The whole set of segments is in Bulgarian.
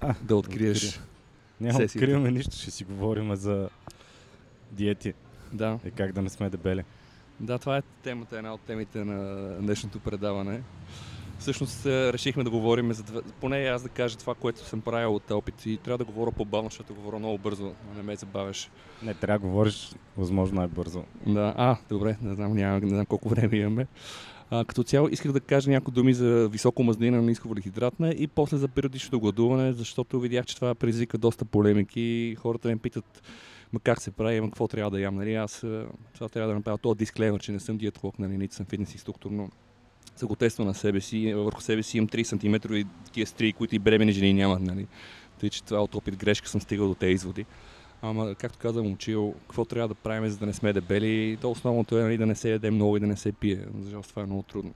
А, да откриеш. Няма да откриваме нищо, ще си говорим за диети. Да. И как да не сме дебели. Да, това е темата, една от темите на днешното предаване. Всъщност е, решихме да говорим за поне аз да кажа това, което съм правил от опит и трябва да говоря по-бавно, защото говоря много бързо, а не ме забавяш. Не, трябва да говориш възможно най-бързо. Да, а, добре, не знам, няма, не знам колко време имаме. А, като цяло исках да кажа някои думи за високо мазнина, ниско въглехидратна и после за периодичното гладуване, защото видях, че това предизвика доста полемики. Хората ме питат ма как се прави, ма какво трябва да ям. Нали? Аз това трябва да направя този дисклеймер, че не съм диетолог, нали? нито съм фитнес инструктор, но се го тества на себе си. Върху себе си имам 3 см и такива стри, които и бремени жени нямат. Нали? Тъй, че това от опит грешка съм стигал до тези изводи. Ама, както каза момчил, какво трябва да правим, за да не сме дебели, то основното е нали, да не се яде много и да не се пие. Защото това е много трудно.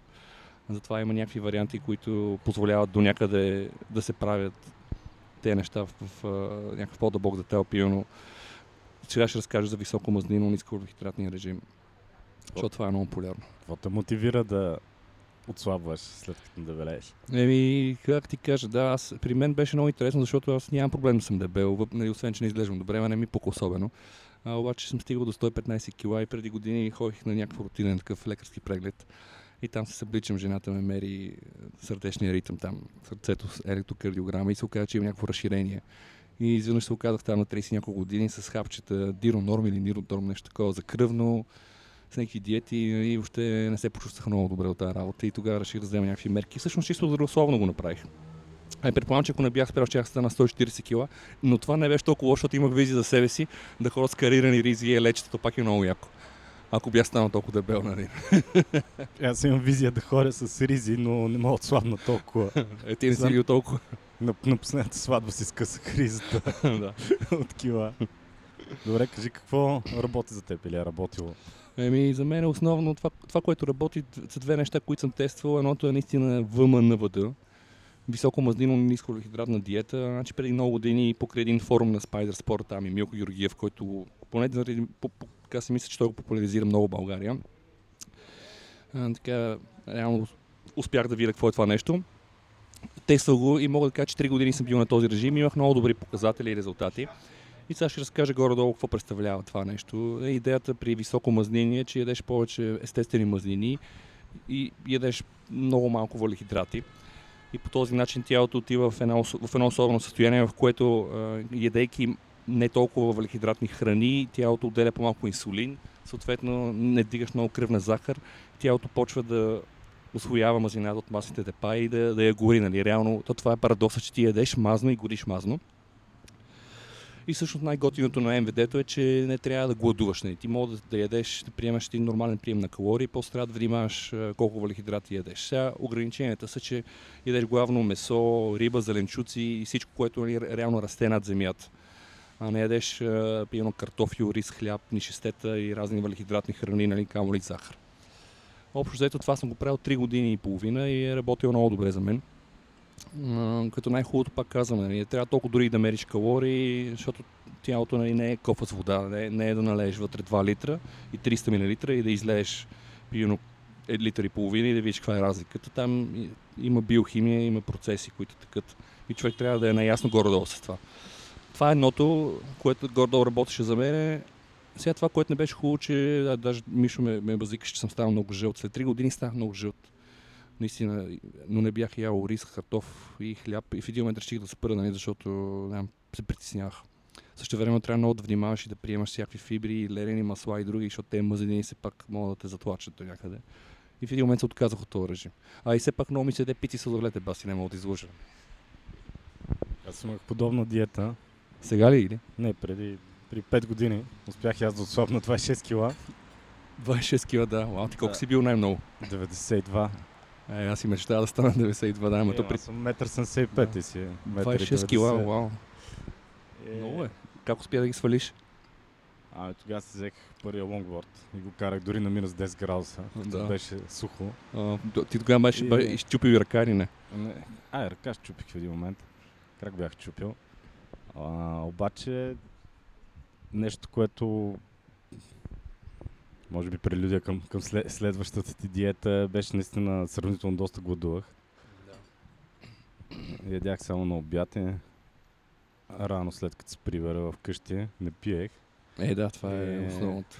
Затова има някакви варианти, които позволяват до някъде да се правят тези неща в, в, в някакъв по-дълбок детайл, но сега ще разкажа за високо мазнino, ниско режим. Защото това е много полярно. Какво те мотивира да отслабваш след като дебелееш? Еми, как ти кажа, да, аз, при мен беше много интересно, защото аз нямам проблем да съм дебел, нали, освен, че не изглеждам добре, а не ми пука особено. А, обаче съм стигал до 115 кила и преди години ходих на някакъв рутинен такъв лекарски преглед. И там се събличам, жената ме мери сърдечния ритъм там, сърцето с електрокардиограма и се оказа, че има някакво разширение. И изведнъж се оказах там на 30 няколко години с хапчета Диронорм или Ниродорм, нещо такова за кръвно, с някакви диети и въобще не се почувствах много добре от тази работа и тогава реших да взема някакви мерки. Всъщност чисто здравословно го направих. Ай, предполагам, че ако не бях спрял, ще стана 140 кила, но това не беше толкова лошо, защото имах визия за себе си да ходя с карирани ризи и лечетата, пак е много яко. Ако бях станал толкова дебел, нали? Аз имам визия да ходя с ризи, но не мога да слабна толкова. Е, ти не си бил толкова. На, на последната сватба си скъсах ризата от кила. Добре, кажи какво работи за теб или е работило? Еми, за мен е основно това, това, което работи, са две неща, които съм тествал. Едното е наистина ВМНВД, високо мазнino ниско хидратна диета. Значи преди много години покрай един форум на Spider Sport, там и Милко Георгиев, който поне по, по, така си мисля, че той го популяризира много в България. А, така, реално успях да видя какво е това нещо. Тествал го и мога да кажа, че 3 години съм бил на този режим и имах много добри показатели и резултати. И сега ще разкажа горе-долу какво представлява това нещо. Е, идеята при високо мазнение е, че ядеш повече естествени мазнини и ядеш много малко въглехидрати. И по този начин тялото отива в едно, в едно особено състояние, в което ядейки не толкова въглехидратни храни, тялото отделя по-малко инсулин, съответно не дигаш много кръвна захар, тялото почва да освоява мазината от масните депа и да, да я гори. Нали? Реално, то това е парадокса, че ти ядеш мазно и гориш мазно. И всъщност най-готиното на МВД-то е, че не трябва да гладуваш. Не. Нали? Ти може да, ядеш, да приемаш един нормален прием на калории, после трябва да внимаваш колко въглехидрати ядеш. Сега ограниченията са, че ядеш главно месо, риба, зеленчуци и всичко, което нали, реално расте над земята. А не ядеш пиено картофи, рис, хляб, нишестета и разни въглехидратни храни, нали, камо ли захар. Общо взето това съм го правил 3 години и половина и е работил много добре за мен като най-хубавото пак казваме, нали, трябва толкова дори да мериш калории, защото тялото нали, не е кофа с вода, не, не е да налееш вътре 2 литра и 300 мл и да излееш пиено 1 литър и половина и да видиш каква е разликата. Там има биохимия, има процеси, които такът. И човек трябва да е наясно горе-долу с това. Това е едното, което горе-долу работеше за мен. Сега това, което не беше хубаво, че да, даже Мишо ме, ме базикаше, че съм станал много жълт. След 3 години станах много жълт наистина, но не бях ял рис, картоф и хляб. И в един момент реших да спра, нали, защото не, се притеснявах. Също време трябва много да внимаваш и да приемаш всякакви фибри, лерени масла и други, защото те мазени се пак могат да те затлачат до някъде. И в един момент се отказах от този режим. А и все пак много ми се яде пици сладолете, баси, не мога да изложа. Аз имах подобна диета. Сега ли или? Не, преди, при 5 години успях аз да отслабна 26 кила. 26 кила, да. Вау, ти колко да. си бил най-много? 92. Е, аз си мечтая да стана 92, да, ама то при... Съм 1,75 да. и си. 26 кила, вау. Е... Много е. Как успя да ги свалиш? А, тогава си взех първия лонгборд и го карах дори на минус 10 градуса. Да. Беше сухо. А, ти тогава беше и... изчупил и ръка или не? не? А, ръка щупих в един момент. Крак бях чупил. А, обаче нещо, което може би прелюдия към, към след, следващата ти диета беше наистина сравнително доста гладувах. Да. Ядях само на обяд и рано след като се прибера вкъщи, не пиех. Е, да, това е, Е. основното.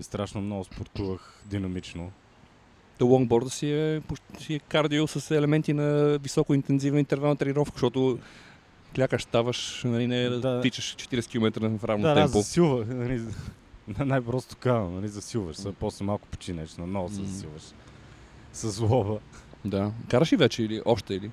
И страшно много спортувах динамично. То лонгборда си е, си е кардио с елементи на високоинтензивна интервална тренировка, защото клякаш, ставаш, нали, не да, Да. тичаш 40 км в равно Да, да, темпо. засилва. Нали, на най-просто казвам, нали, засилваш се, после малко починеш, но много се засилваш. С злоба. Да. Караш ли вече или още или?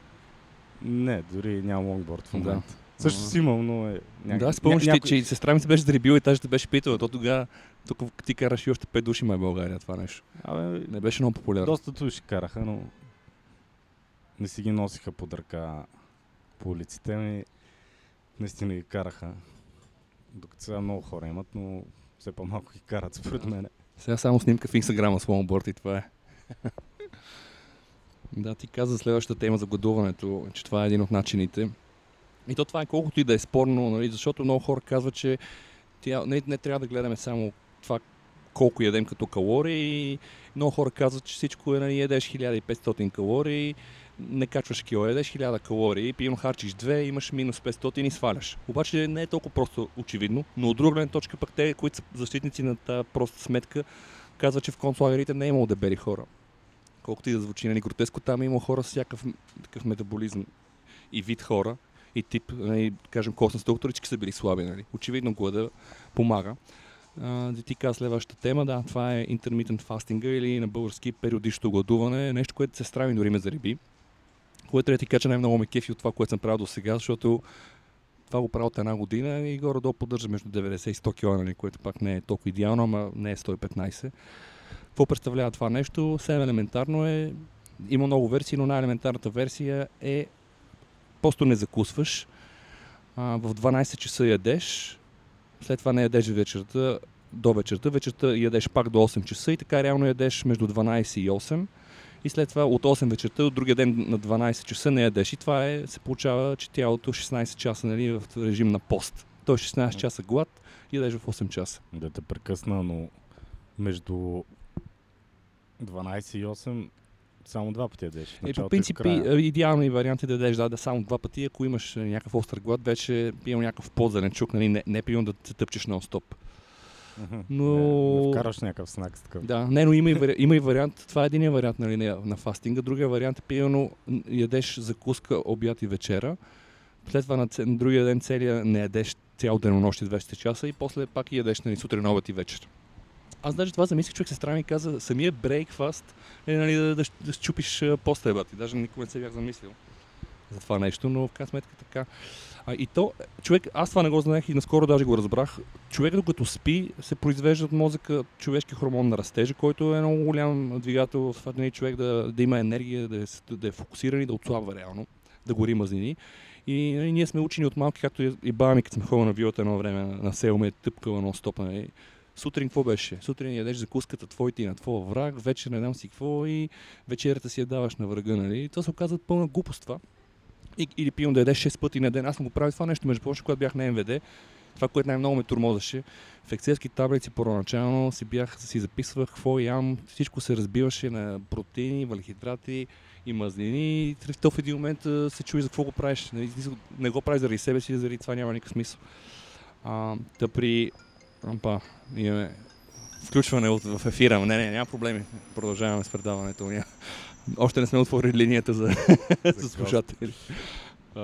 Не, дори нямам лонгборд в Да. момента. Също А. си имам, но е... няк- Да, спомняш ня- ти, някой- че сестра ми се беше заребила и тази те беше питала. То тогава тук ти караш и още 5 души май в България това нещо. Абе, Не беше много популярно. доста души караха, но не си ги носиха под ръка по улиците ми. Наистина ги караха. Докато сега много хора имат, но все по-малко ги карат според мен. Сега само снимка в Инстаграма с лонгборд и това е. да, ти каза следващата тема за гладуването, че това е един от начините. И то това е колкото и да е спорно, нали, защото много хора казват, че тя, не, не трябва да гледаме само това колко ядем като калории. Много хора казват, че всичко е, нали, ядеш 1500 калории, не качваш кило, ядеш 1000 калории, пием харчиш 2, имаш минус 500 и сваляш. Обаче не е толкова просто очевидно, но от друга гледна точка пък те, които са защитници на тази проста сметка, казват, че в концлагерите не е имало дебели хора. Колкото и да звучи нали, гротеско, там е имало хора с всякакъв такъв метаболизъм и вид хора, и тип, нали, кажем, костна структура, всички са били слаби. Нали. Очевидно глада помага. Да ти каза следващата тема, да, това е intermittent fasting или на български периодично гладуване, нещо, което се страви дори ме зариби. Което да ти кажа, най-много ме кефи от това, което съм правил до сега, защото това го правя от една година и горе-долу поддържа между 90 и 100 кг, нали, което пак не е толкова идеално, ама не е 115. Какво представлява това нещо? Съвсем елементарно е. Има много версии, но най-елементарната версия е просто не закусваш. А, в 12 часа ядеш, след това не ядеш вечерта до вечерта, вечерта ядеш пак до 8 часа и така реално ядеш между 12 и 8 и след това от 8 вечерта до другия ден на 12 часа не ядеш и това е, се получава, че тялото 16 часа нали, в режим на пост. Тоест 16 часа глад и ядеш в 8 часа. Да те прекъсна, но между 12 и 8 само два пъти ядеш. Е, по принцип, идеалният вариант е да ядеш да, да само два пъти. Ако имаш е, някакъв остър глад, вече пием някакъв по-зеленчук, нали? не, не пием да се тъпчеш на стоп. Мгм. Но- Не, вкараш някакъв знак с такъв. Да, не, но има и, вари... има и вариант, това е един вариант нали, на, фастинга, другия вариант е примерно н- ядеш закуска, обяд и вечера, след това на, ц... на другия ден целия не ядеш цял денонощие 200 часа и после пак ядеш нали, сутрин, обед и вечер. Аз даже това замислих, човек се страни и каза, самия брейкфаст е нали, да, да, да щупиш поста ебати. Даже никога не се бях замислил за това нещо, но в крайна сметка така. А, и то, човек, аз това не го знаех и наскоро даже го разбрах. Човек докато спи, се произвежда от мозъка човешки хормон на растежа, който е много голям двигател в това човек да, да има енергия, да е, да е фокусиран и да отслабва реално, да гори мазнини. И нали, ние сме учени от малки, както и- и баба ми, като сме ходили на вилата едно време на, село, ме е тъпкала на стоп. Нали. Сутрин какво беше? Сутрин ядеш закуската твоите и на твоя враг, вечер не знам си какво и вечерята си я даваш на врага. Нали. И то се оказва пълна глупост това. И, или пивам да ядеш 6 пъти на ден. Аз съм го правил това нещо, между прочим, когато бях на МВД. Това, което най-много ме турмозеше. В екселски таблици първоначално си бях, си записвах какво ям, всичко се разбиваше на протеини, въглехидрати и мазнини. И в един момент се чуи за какво го правиш. Не, не го правиш заради себе си, заради това няма никакъв смисъл. А, да при... Ампа, имаме включване в ефира. Не, не, няма проблеми. Продължаваме с предаването. Още не сме отворили линията за, за слушатели. А,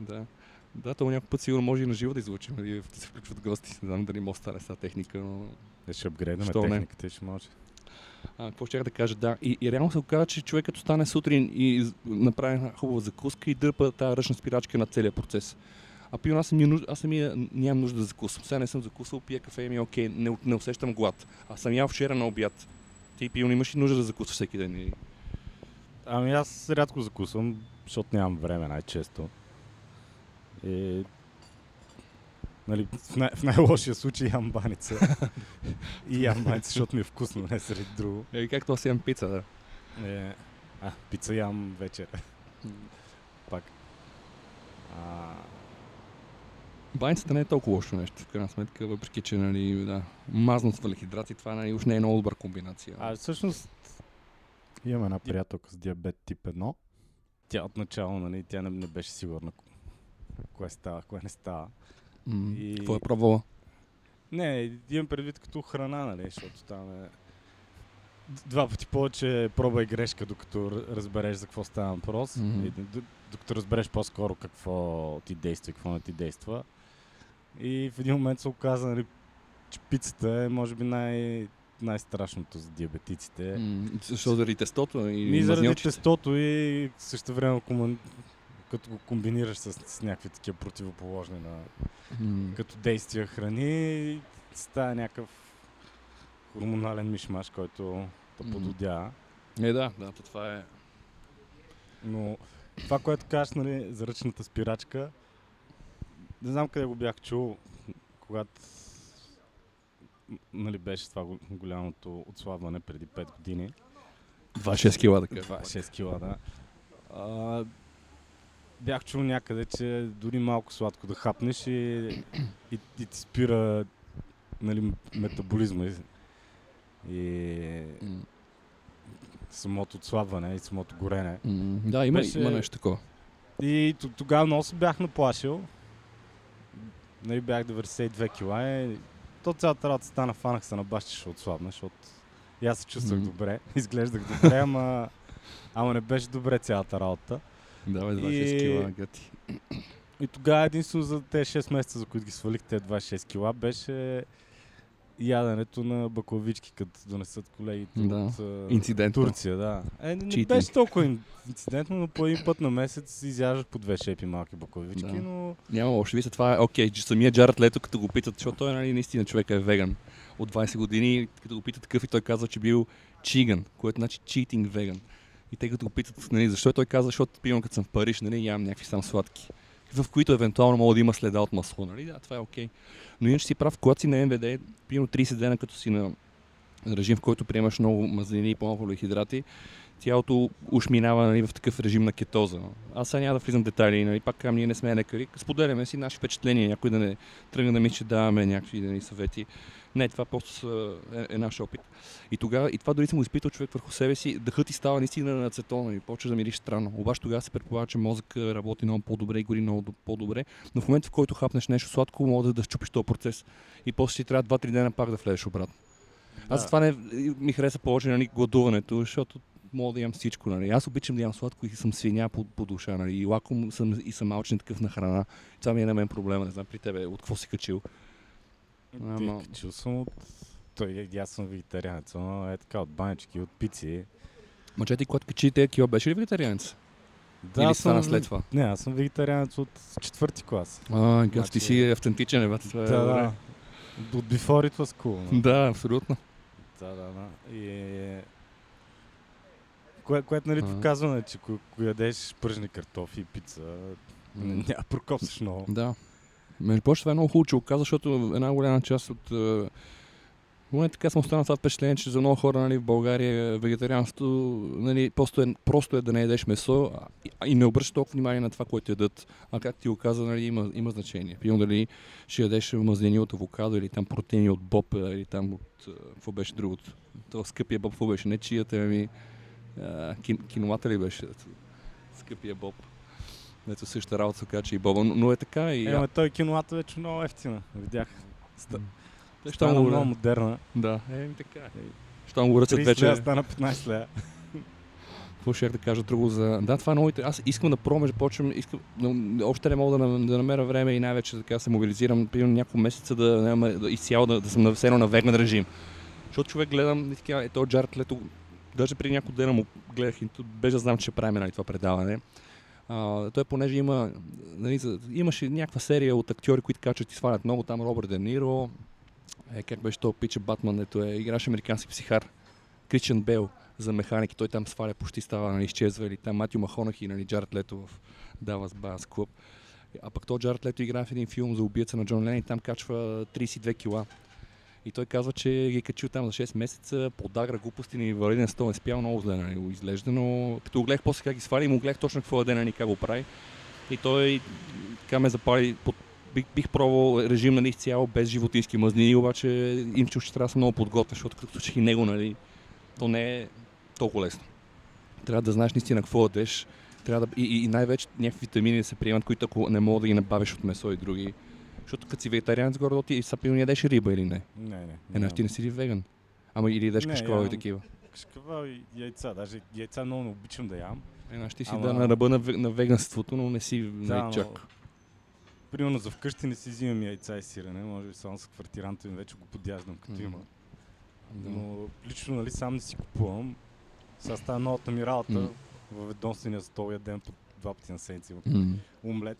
да. Да, то някой път сигурно може и на живо да излучим, нали, да се включват гости. Не знам дали може да стане с тази техника, но... Е, ще апгрейдаме техниката и ще може. А, какво ще да кажа? Да. И, и реално се оказа, че човек като стане сутрин и направи една хубава закуска и дърпа тази ръчна спирачка на целия процес. А пион, аз, самия, нуж- аз самия нямам нужда да закусвам. Сега не съм закусвал, пия кафе и ми е окей, не, не усещам глад. А съм ял вчера на обяд. Ти пион имаш ли нужда да закусваш всеки ден? Ами аз рядко закусвам, защото нямам време най-често. И... Нали, в, най- в най-лошия случай ям баница. и ям баница, защото ми е вкусно, не сред друго. Е, както аз ям пица, да. Е, а, пица ям вечер. Пак. А, Баницата не е толкова лошо нещо, в крайна сметка, въпреки че нали, да, мазно с въглехидрати, това нали, уж не е много добра комбинация. а всъщност имам една приятелка с диабет тип 1 тя отначало, нали, тя не, не беше сигурна кое става, кое не става. М, И- Какво е пробвала? Не, имам предвид като храна, нали, защото там е два пъти повече проба и грешка, докато разбереш за какво става въпрос. Д- докато разбереш по-скоро какво ти действа и какво не ти действа. И в един момент се оказа, нали, че пицата е, може би, най- най-страшното за диабетиците. М, Защо заради тестото и И заради тестото и също време като го комбинираш с, с някакви такива противоположни на М, като действия храни, става някакъв хормонален мишмаш, който Мгм. пододява. Е, да, да, то това е... Но това, което кажеш, нали, за ръчната спирачка, не знам къде го бях чул, когато нали, беше това го- голямото отслабване преди 5 години. 2-6 кила, да кажа. 2-6 кила, да. А, бях чул някъде, че дори малко сладко да хапнеш и, и, и ти спира нали, метаболизма и, и самото отслабване и самото горене. Да, има, Беше- има нещо такова. И тогава много се бях наплашил. Нали, бях 92 кила и то цялата работа стана, фанах се на баща, ще отслабна, защото и аз се чувствах Мгм. добре, изглеждах добре, ама, ама не беше добре цялата работа. Да, бе, 2-6 И- кила, гати. И тогава единствено за тези 6 месеца, за които ги свалих тези 26 кила, беше яденето на баклавички, като донесат колегите Да. от. Турция. Да. Е, не, Cheating. беше толкова ин- инцидентно, но по един път на месец изяждах по две шепи малки баклавички, Да. но Няма лошо. Вижте, това е окей. че самия Джаред Лето, като го питат, защото той нали, наистина човек е веган от 20 години, като го питат такъв и той казва, че бил чиган, което значи cheating веган. И те като го питат, нали, защо той казва, защото примерно като съм в Париж, нали, ям някакви сам сладки, в които евентуално мога да има следа от масло, нали, да, това е окей. Но иначе си прав, когато си на МВД, примерно 30 дена, като си на режим, в който приемаш много мазнини и по-малко въглехидрати, тялото уж минава нали, в такъв режим на кетоза. Аз сега няма да влизам в детайли, нали, пак казвам, ние не сме лекари. Споделяме си наши впечатления, някой да не тръгне да мисли, че даваме някакви нали, съвети. Не, това просто е, е наш опит. И тогава, и това дори съм го изпитал човек върху себе си, дъхът ти става наистина на ацетон, нали, почва да мириш странно. Обаче тогава се предполага, че мозък работи много по-добре и гори много до- по-добре, но в момента в който хапнеш нещо сладко, може да, да щупиш този процес. И после ти трябва 2-3 дена пак да влезеш обратно. Аз Да. това не, ми хареса повече нали, гладуването, защото мога да ям всичко. Нали. Аз обичам да ям сладко и съм свиня по, по душа. Нали. И лаком съм, и съм малчен такъв на храна. Това ми е на мен проблема. Не знам при тебе от какво си качил. Ама- Ти, чул съм от... Той, и аз съм вегетарианец, но е така, от банички, от пици. Мъче ти, когато качи тези кила, беше ли вегетарианец? Да, Или стана съм- след това? Не, аз съм вегетарианец от четвърти клас. А, газ, ти Значи- си автентичен, е, е Да, да. От before it was cool. Да, абсолютно. Да, да, да. И... Кое, което нали А. показва, нали, че ако ядеш пържени картофи пица, М. няма да прокосиш много. Да. Между прочим, това е много хубаво, че го каза, защото една голяма част от... Е, поне така съм останал това впечатление, че за много хора нали, в България вегетарианството нали, просто, е, просто е да не ядеш месо а, и, не обръщаш толкова внимание на това, което ядат. А как ти го каза, нали, има, има значение. Примерно дали ще ядеш мазнини от авокадо или там протеини от боб е, или там от... е, Какво беше другото? Това скъпия боб, какво беше? Не чията, ами... а, Кин, киномата ли беше? Скъпия боб. Ето същата работа се че и боба, но, но е така и... Е, той кинолата вече много ефтина. Видях. Ста... Стана го много модерна. Да, е, така. Е. Щом го ръцат 30 вече... лева стана 15 лева. Какво ще да кажа друго за... Да, това е много. Аз искам да пробвам, почвам, искам, но още не мога да, да намеря време и най-вече така се мобилизирам, примерно няколко месеца да, да изцяло да, да съм на, все едно на веган режим. Защото човек гледам и така, ето Джаред Лето, даже преди няколко дена му гледах без да знам, че правим нали, това предаване. А, той понеже има, нали, имаше някаква серия от актьори, които качат и свалят много, там Робърт Де Ниро, е, как беше то пича Батман, ето е, играше американски психар, Кричен Бел за механики, той там сваля, почти става, нали, изчезва, или там Матю Махонах и нали, Джаред Лето в Dallas Buyers Club. А пък то Джаред Лето играе в един филм за убийца на Джон Лен и там качва 32 кила. И той казва, че ги е качил там за 6 месеца, подагра глупости на инвалиден стол, е спял много зле, нали, изглежда, но като го гледах после как ги свали, му гледах точно какво е нали, как го прави. И той така ме запали, под, бих, бих пробвал режим нали, изцяло без животински мазнини, обаче иначе ще трябва да съм много подготвен, защото като случих и него, нали, то не е толкова лесно. Трябва да знаеш наистина какво ядеш, Трябва да, и, и най-вече някакви витамини да се приемат, които ако не мога да ги набавиш от месо и други. Защото като си вегетарианец, горе ти са пил ядеш риба или не? Не, не. Е, значи ти не си ли веган? Ама или ядеш Не, кашкавал и такива. Кашкавал и яйца. Даже яйца много не обичам да ям. Е, значи ти си Ама- да на ръба на, на веганството, но не си Да, да, чак. но- Примерно за вкъщи не си взимам яйца и сирене. Може би само с квартиранта ми вече го подяждам като Мгм. има. Да. Но лично нали, сам не си купувам. Сега става новата ми работа. М. Във ведомствения стол ядем по два пъти на седмица. М. Омлет.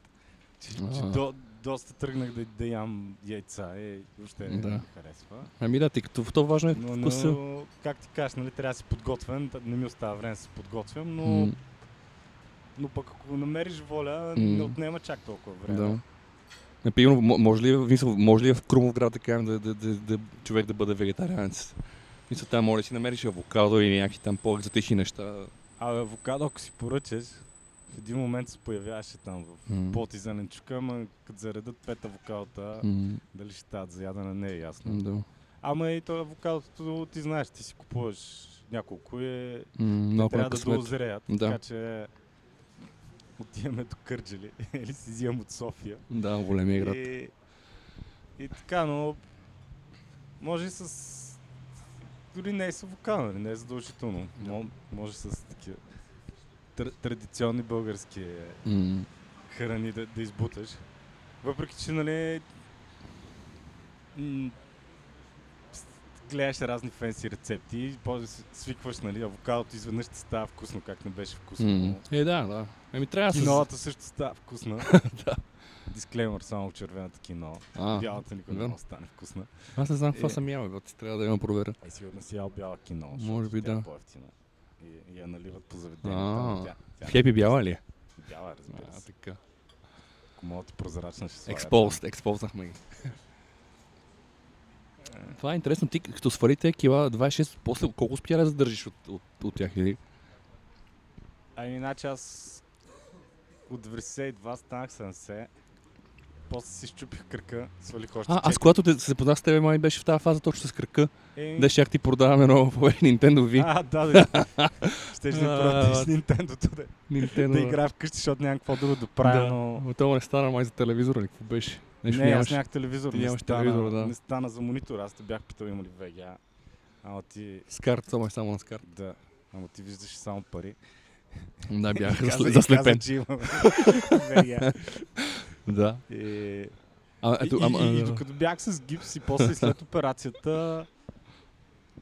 Че, че до, доста тръгнах да, да ям яйца и въобще не Да. ми харесва. Ами да, тъй като това важно е Но, вкуса. но, как ти кажеш, нали, трябва да си подготвен. Не ми остава време да се подготвям, но, М, но пък ако намериш воля, М. не отнема чак толкова време. Да. Например, мо- може ли, мисъл, може ли в Крумовград да кажем да, да, да, да, човек да бъде вегетарианец? Мисля, там може да си намериш авокадо или някакви там по-екзотични неща. А авокадо, ако си поръчаш, в един момент се появяваше там в М. плод и зеленчука, ама като заредат пет авокадота, М, дали ще стават за ядене, не е ясно. Да. Ама и то авокадото, ти знаеш, ти си купуваш няколко е, Много трябва да доозреят. Да. Така че отиваме до Кърджали или си взимам от София. Да, големия град. И, и така, но може и с... Дори не е с авокадо, нали, не е задължително. Да. Мо- Може с такива тр- традиционни български М, храни да, да избуташ. Въпреки, че, нали, м- с- гледаш разни фенси рецепти и после с- свикваш, нали, авокадото изведнъж ти става вкусно, как не беше вкусно. м. Е, да, да. Еми трябва. Кинолата също става вкусна. Да. Дисклеймър, само червената кино. А, Бялата никога да стане вкусна. аз не знам какво Е. съм ял, ти трябва да имам проверя. Е, сигурно си ял бяла кино. Може би е да. по-ефтина. И, и я наливат по заведението. Тя Хепи бяла ли е? Бяла, е, разбира А, се. така. Ако могат прозрачна ще слагат. Експост, експознахме ги. Това е интересно. Ти като свалите кила 26, после колко успя да задържиш от, от, от тях или? Ами, иначе аз от 92 станах 70. После си щупих кръка, свалих още А, аз когато те, се запознах с теб, май беше в тази фаза точно с кръка. Еми, Да ще ти продаваме ново по Nintendo V. А, да, да. Щеш да продадеш. Nintendo да, Nintendo. да играя вкъщи, защото нямам какво друго да правя, Да. но... Но това не стана май за телевизора, ли? какво беше? Нещо не, аз нямаш. нямах телевизор. Ти Не нямаш стана, телевизор, да. не стана за монитор. Аз те бях питал има ли VGA. Ама ти... С карта, само е само на с карта. Да. Ама ти виждаш само пари. Да, бях заслепен. каза, че имам. Да. И, А, ето, и, ама, и, и, а, докато бях с гипс и после след операцията,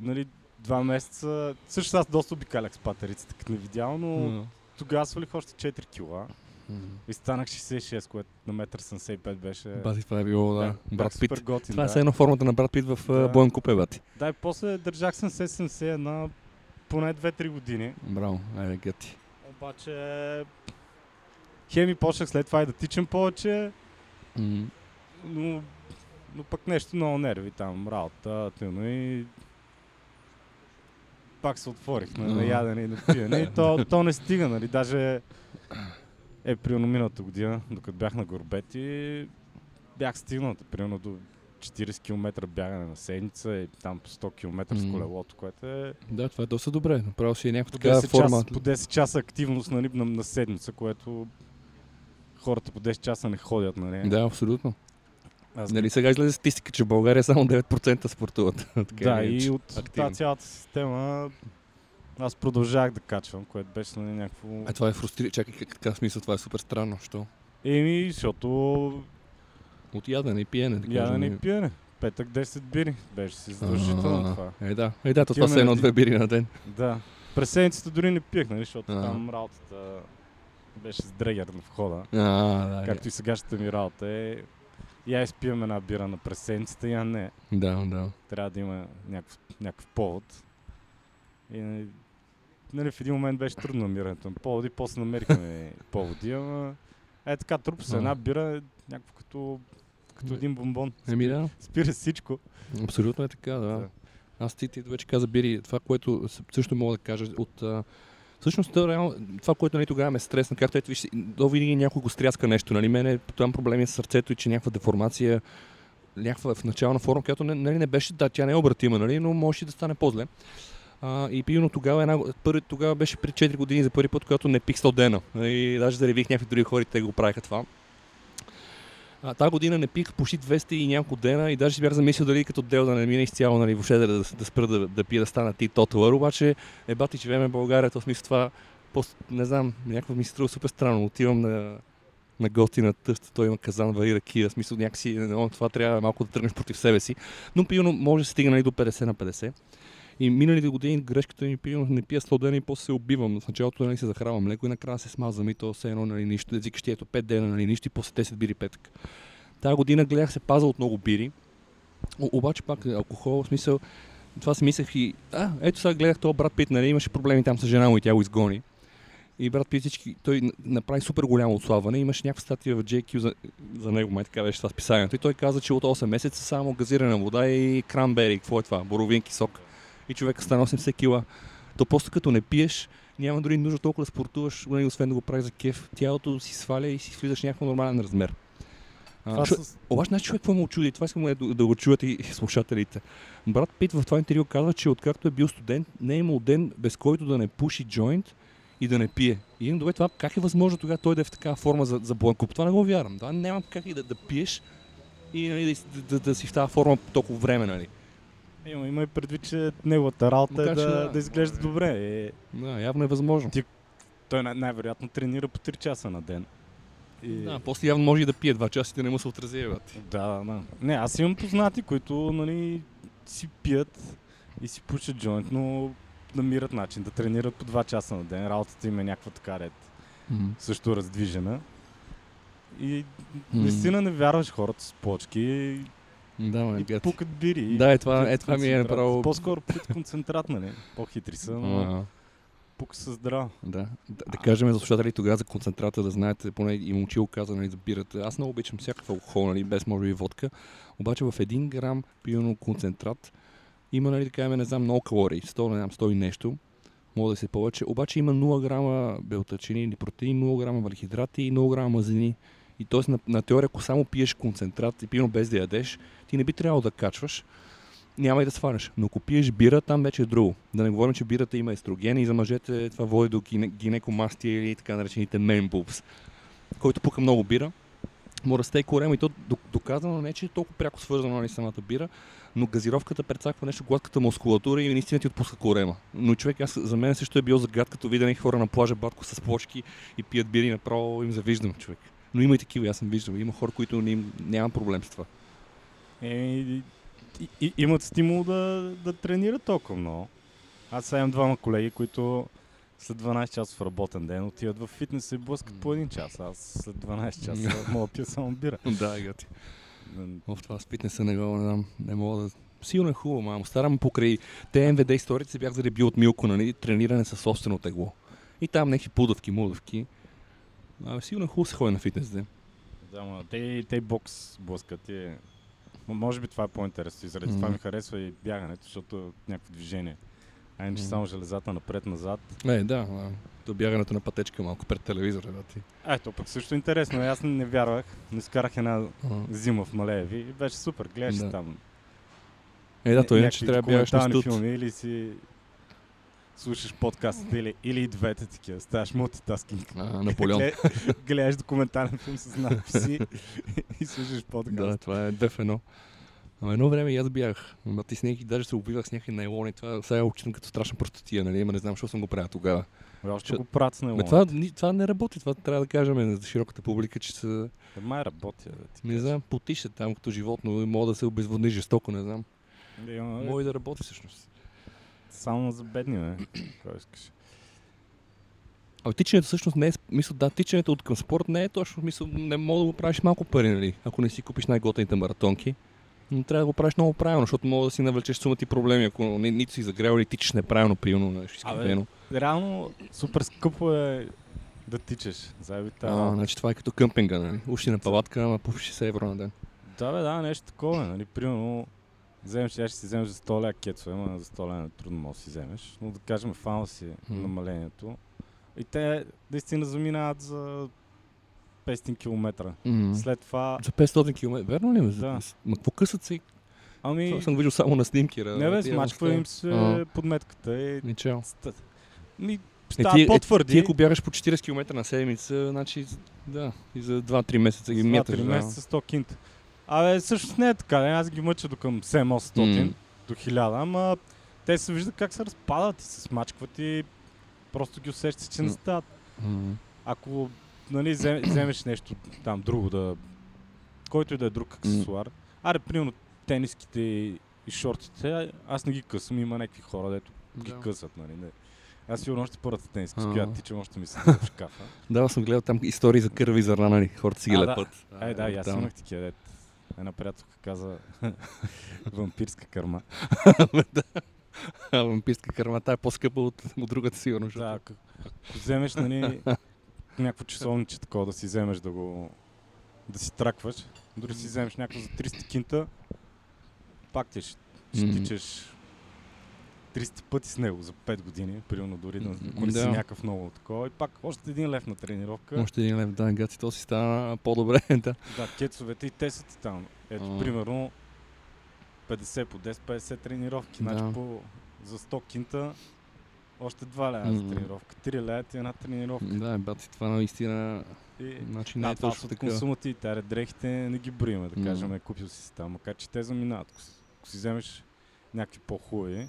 нали, два месеца, също аз доста обикалях с патериците, като не видял, но м, тогава свалих още 4 кила м. и станах 66, което на 1,75 беше... Бати, това е било, да. бях- Брат Пит. готин, Това е да. все едно формата на брат Пит в Да. да. Боен Купе, бати. Да, и после държах съм се 71 поне 2-3 години. Браво, айде, гъти. Обаче хеми почнах след това и да тичам повече, М, но, но пък нещо много нерви там, работа, тъно и пак се отворих на, на ядене и на пиене. И то, то не стига, нали, даже е, примерно миналата година, докато бях на Горбети, бях стигнал, примерно до 40 км бягане на седмица и там по 100 км с колелото, което е Да, това е доста добре. Направо си някаква такава 10, форма. часа, по 10 часа активност нали, на, на седмица, което хората по 10 часа не ходят. Нали. Да, абсолютно. Аз, Нали сега излезе статистика, че в България само 9% спортуват. Така да, и от активно. тази цялата система аз продължавах да качвам, което беше нали, някакво... А това е фрустри... Чакай, как- какъв смисъл? Това е супер странно. Що? Еми, защото От ядене и пиене. Да ядене и пиене. Петък 10 бири. Беше си задължително това. Е, да. Е, да, то това са едно на две бири на ден. Да. През седмицата дори не пиех, нали, защото там работата беше с дрегер на входа. А, да. Както и сегашната ми работа е. Я изпивам една бира на през седмицата, я не. Да, да. трябва да има някакъв, някакъв повод. И нали, в един момент беше трудно намирането на поводи, после намерихме поводи, ама е така, трупа се една бира, е някакво като, като един бомбон. Еми да, Спира всичко. абсолютно е така, да. Да. Аз ти, ти вече каза бири, това, което също мога да кажа от... Всъщност, това, което нали, тогава ме стресна, както ето виж, до винаги някой го стряска нещо. Нали, мене там проблеми с сърцето и че някаква деформация, някаква в начална форма, която нали, не беше, да, тя не е обратима, нали, но може да стане по-зле. А, и примерно тогава, една, първи, тогава беше при 4 години за първи път, когато не пих 100 дена. И даже заревих някакви други хора, те го правиха това. А, тази година не пих почти 200 и няколко дена и даже си бях замислил дали като дел да не мине изцяло, нали, въобще да, да, да спра да, да пия да стана ти тоталър, обаче е бати, време в България, то в смисъл това, пост, не знам, някакво ми се струва супер странно. Отивам на, на гости на тъста, той има казан, вари ракия, в смисъл някакси, но това трябва малко да тръгнеш против себе си. Но пино може да стигне нали, до 50 на 50. И миналите години грешката ми пино не пия 100 дена и после се убивам. В началото нали, се захравам леко и накрая се смазвам и то все едно нали, нищо. Език ще ето 5 дена, нали, нищо и после 10 бири петък. Тази година гледах се паза от много бири. О, обаче пак алкохол, в смисъл, това си мислех и... А, ето сега гледах този брат Пит, нали, имаше проблеми там с жена му и тя го изгони. И брат Пит всички, той направи супер голямо отслабване. Имаше някаква статия в JQ за, за него, май така беше това списанието. И той каза, че от 8 месеца само газирана вода и кранбери, какво е това, боровинки, сок. И човека стана 80 кила. То просто като не пиеш, няма дори нужда толкова да спортуваш, нали, освен да го правиш за кеф. Тялото си сваля и си влизаш някакъв нормален размер. А, шо... с... Обаче, знаеш човек какво му очуди? Това искам да, да го чуят и слушателите. Брат Пит в това интервю казва, че откакто е бил студент, не е имал ден без който да не пуши джойнт и да не пие. И им добре, това как е възможно тогава той да е в такава форма за, за бланкоп? Това не го вярвам. Това няма как и да, да пиеш и нали, да, да, да, си в тази форма толкова време, нали? Има, има и предвид, че неговата работа е да, да, да изглежда добре. Е... Да, явно е възможно. Ти, той най- най-вероятно тренира по 3 часа на ден. И... Да, после явно може и да пие два часа и не му се отразяват. Да, да. Не, аз имам познати, които нали, си пият и си пушат джойнт, но намират начин да тренират по 2 часа на ден. Работата им е някаква така ред. Mm-hmm. Също раздвижена. И mm-hmm. наистина не вярваш хората с почки. Да, ме, и пукат бири. Да, е това, е, това ми е направо... По-скоро пият концентрат, нали? По-хитри са, но пука се здраво. Да. да, да кажем за слушатели тогава за концентрата, да знаете, поне и момчил каза, нали, да бирате. Аз много обичам всякакъв алкохол, нали, без може и водка, обаче в един грам пиено концентрат има, нали, така не знам, много калории, 100, не знам, 100 и нещо, може да се повече, обаче има 0 грама белтачини или протеин, 0 грама валихидрати и 0 грама мазнини. И т.е. На, на теория, ако само пиеш концентрат и пиено без да ядеш, ти не би трябвало да качваш, няма и да сваляш. Но ако пиеш бира, там вече е друго. Да не говорим, че бирата има естроген и за мъжете това води до гине, гинекомастия или така наречените boobs. Който пука много бира, му расте корема и то доказано не, че е толкова пряко свързано на нали, самата бира, но газировката прецаква нещо гладката мускулатура и наистина ти отпуска корема. Но човек, аз, за мен също е било загад, като видя хора на плажа батко с плочки и пият бири, направо им завиждам човек. Но има и такива, аз съм виждал. Има хора, които не, нямам проблем с това. Е, и, имат стимул да, да тренират толкова много. Аз сега имам двама колеги, които след 12 часов работен ден отиват в фитнес и блъскат по един час. Аз след 12 часа мога да пия само бира. да, гати. В това с фитнеса не, го, не, не мога да... Силно е хубаво, мамо. Старам покрай те МВД историите се бях заребил от Милко, нали? Трениране със собствено тегло. И там някакви пудовки, мудовки. А, сигурно е хубаво се ходи на фитнес ден. Да, ма, те, те бокс блъскат. и може би това е по-интересно и заради mm-hmm. това ми харесва и бягането, защото е някакво движение. А иначе mm-hmm. само железата напред-назад. Е, да, то бягането на пътечка малко пред телевизора. Да ти. Е, то пък също е интересно. Аз не вярвах, но изкарах една uh-huh. зима в Малееви и беше супер. Гледаш да. там. Е, да, то иначе трябва да бягаш на филми или си слушаш подкаст или, или и двете такива. Ставаш мултитаскинг. А, Наполеон. Гледаш документален филм с надписи и слушаш подкаст. Да, това е едно. Но едно време и аз бях. Ма ти с някакви, даже се убивах с някакви найлони. Това сега очитам като страшна простотия, нали? Ама не знам, защо съм го правил тогава. Още го правят с найлони. Това, това, не работи. Това трябва да кажем за широката публика, че са... Май работи, да ти Не знам, потише там като животно. Мога да се обезводни жестоко, не знам. Може да работи всъщност. Само за бедни, не? Какво искаш? А тичането всъщност не е, мисля, да, тичането от към спорт не е точно, мисля, не мога да го правиш малко пари, нали? Ако не си купиш най-готените маратонки. Но трябва да го правиш много правилно, защото мога да си навлечеш сума ти проблеми, ако ни, нито си загрял или тичаш неправилно, приемно, нещо изкривено. Реално, супер скъпо е да тичаш. Заебита. А, значи това е като къмпинга, нали? Уши на палатка, ама по 60 евро на ден. Да, бе, да, нещо такова, нали? Примерно, вземеш, ще си вземеш за 100 ля кецо, ама за 100 ля трудно може да си вземеш. Но да кажем, фана си mm. намалението. И те наистина заминават за 500 км. Mm-hmm. След това... За 500 км, верно ли? Да. Ма какво късат се? Ами, Това съм виждал само на снимки. не бе, смачква им се А. подметката и Ничего. ми, Е, става ти, е, по-твърди. ти ако бягаш по 40 км на седмица, значи, да, и за 2-3 месеца ги С мяташ. 2-3 да. месеца 100 кинта. Абе, всъщност не е така. не, Аз ги мъча до към 700 М. до 1000, ама те се виждат как се разпадат и се смачкват и просто ги усещаш, че не стават. М. Ако нали, взем- вземеш нещо там друго, да, който и да е друг аксесуар, аре, примерно тениските и, и шортите, аз не ги късам, има някакви хора, дето ги късат, нали, не. Аз сигурно още първата тениска, с която тичам, още ми се в шкафа. Да, аз съм гледал там истории за кърви за рана, нали? хората си ги А, да. лепат. Е, да, и аз имах такива, дет. Една приятелка каза вампирска кърма. Вампирска кърма, тая е по-скъпа от, от другата сигурно. защото- Да, ако, ако вземеш, нали, някакво часовниче такова да си вземеш да го да си тракваш, дори си вземеш някакво за 300 кинта, пак ти ще, ще тичаш 300 пъти с него за 5 години, примерно дори да, ако не си да. някакъв много такова. И пак още един лев на тренировка. Още един лев, да, гати, то си стана по-добре. да. Да, кецовете и те са ти там. Ето, А. примерно 50 по 10, 50 тренировки. Да. Значи по, за 100 кинта още 2 лева за М. тренировка. 3 лева ти една тренировка. Да, бати, това наистина, И, значи не да, е точно така. консумативите. Дрехите не ги броиме, да кажем, е купил си там. Макар че те заминават. Ако, си- ако си вземеш някакви по-хубави,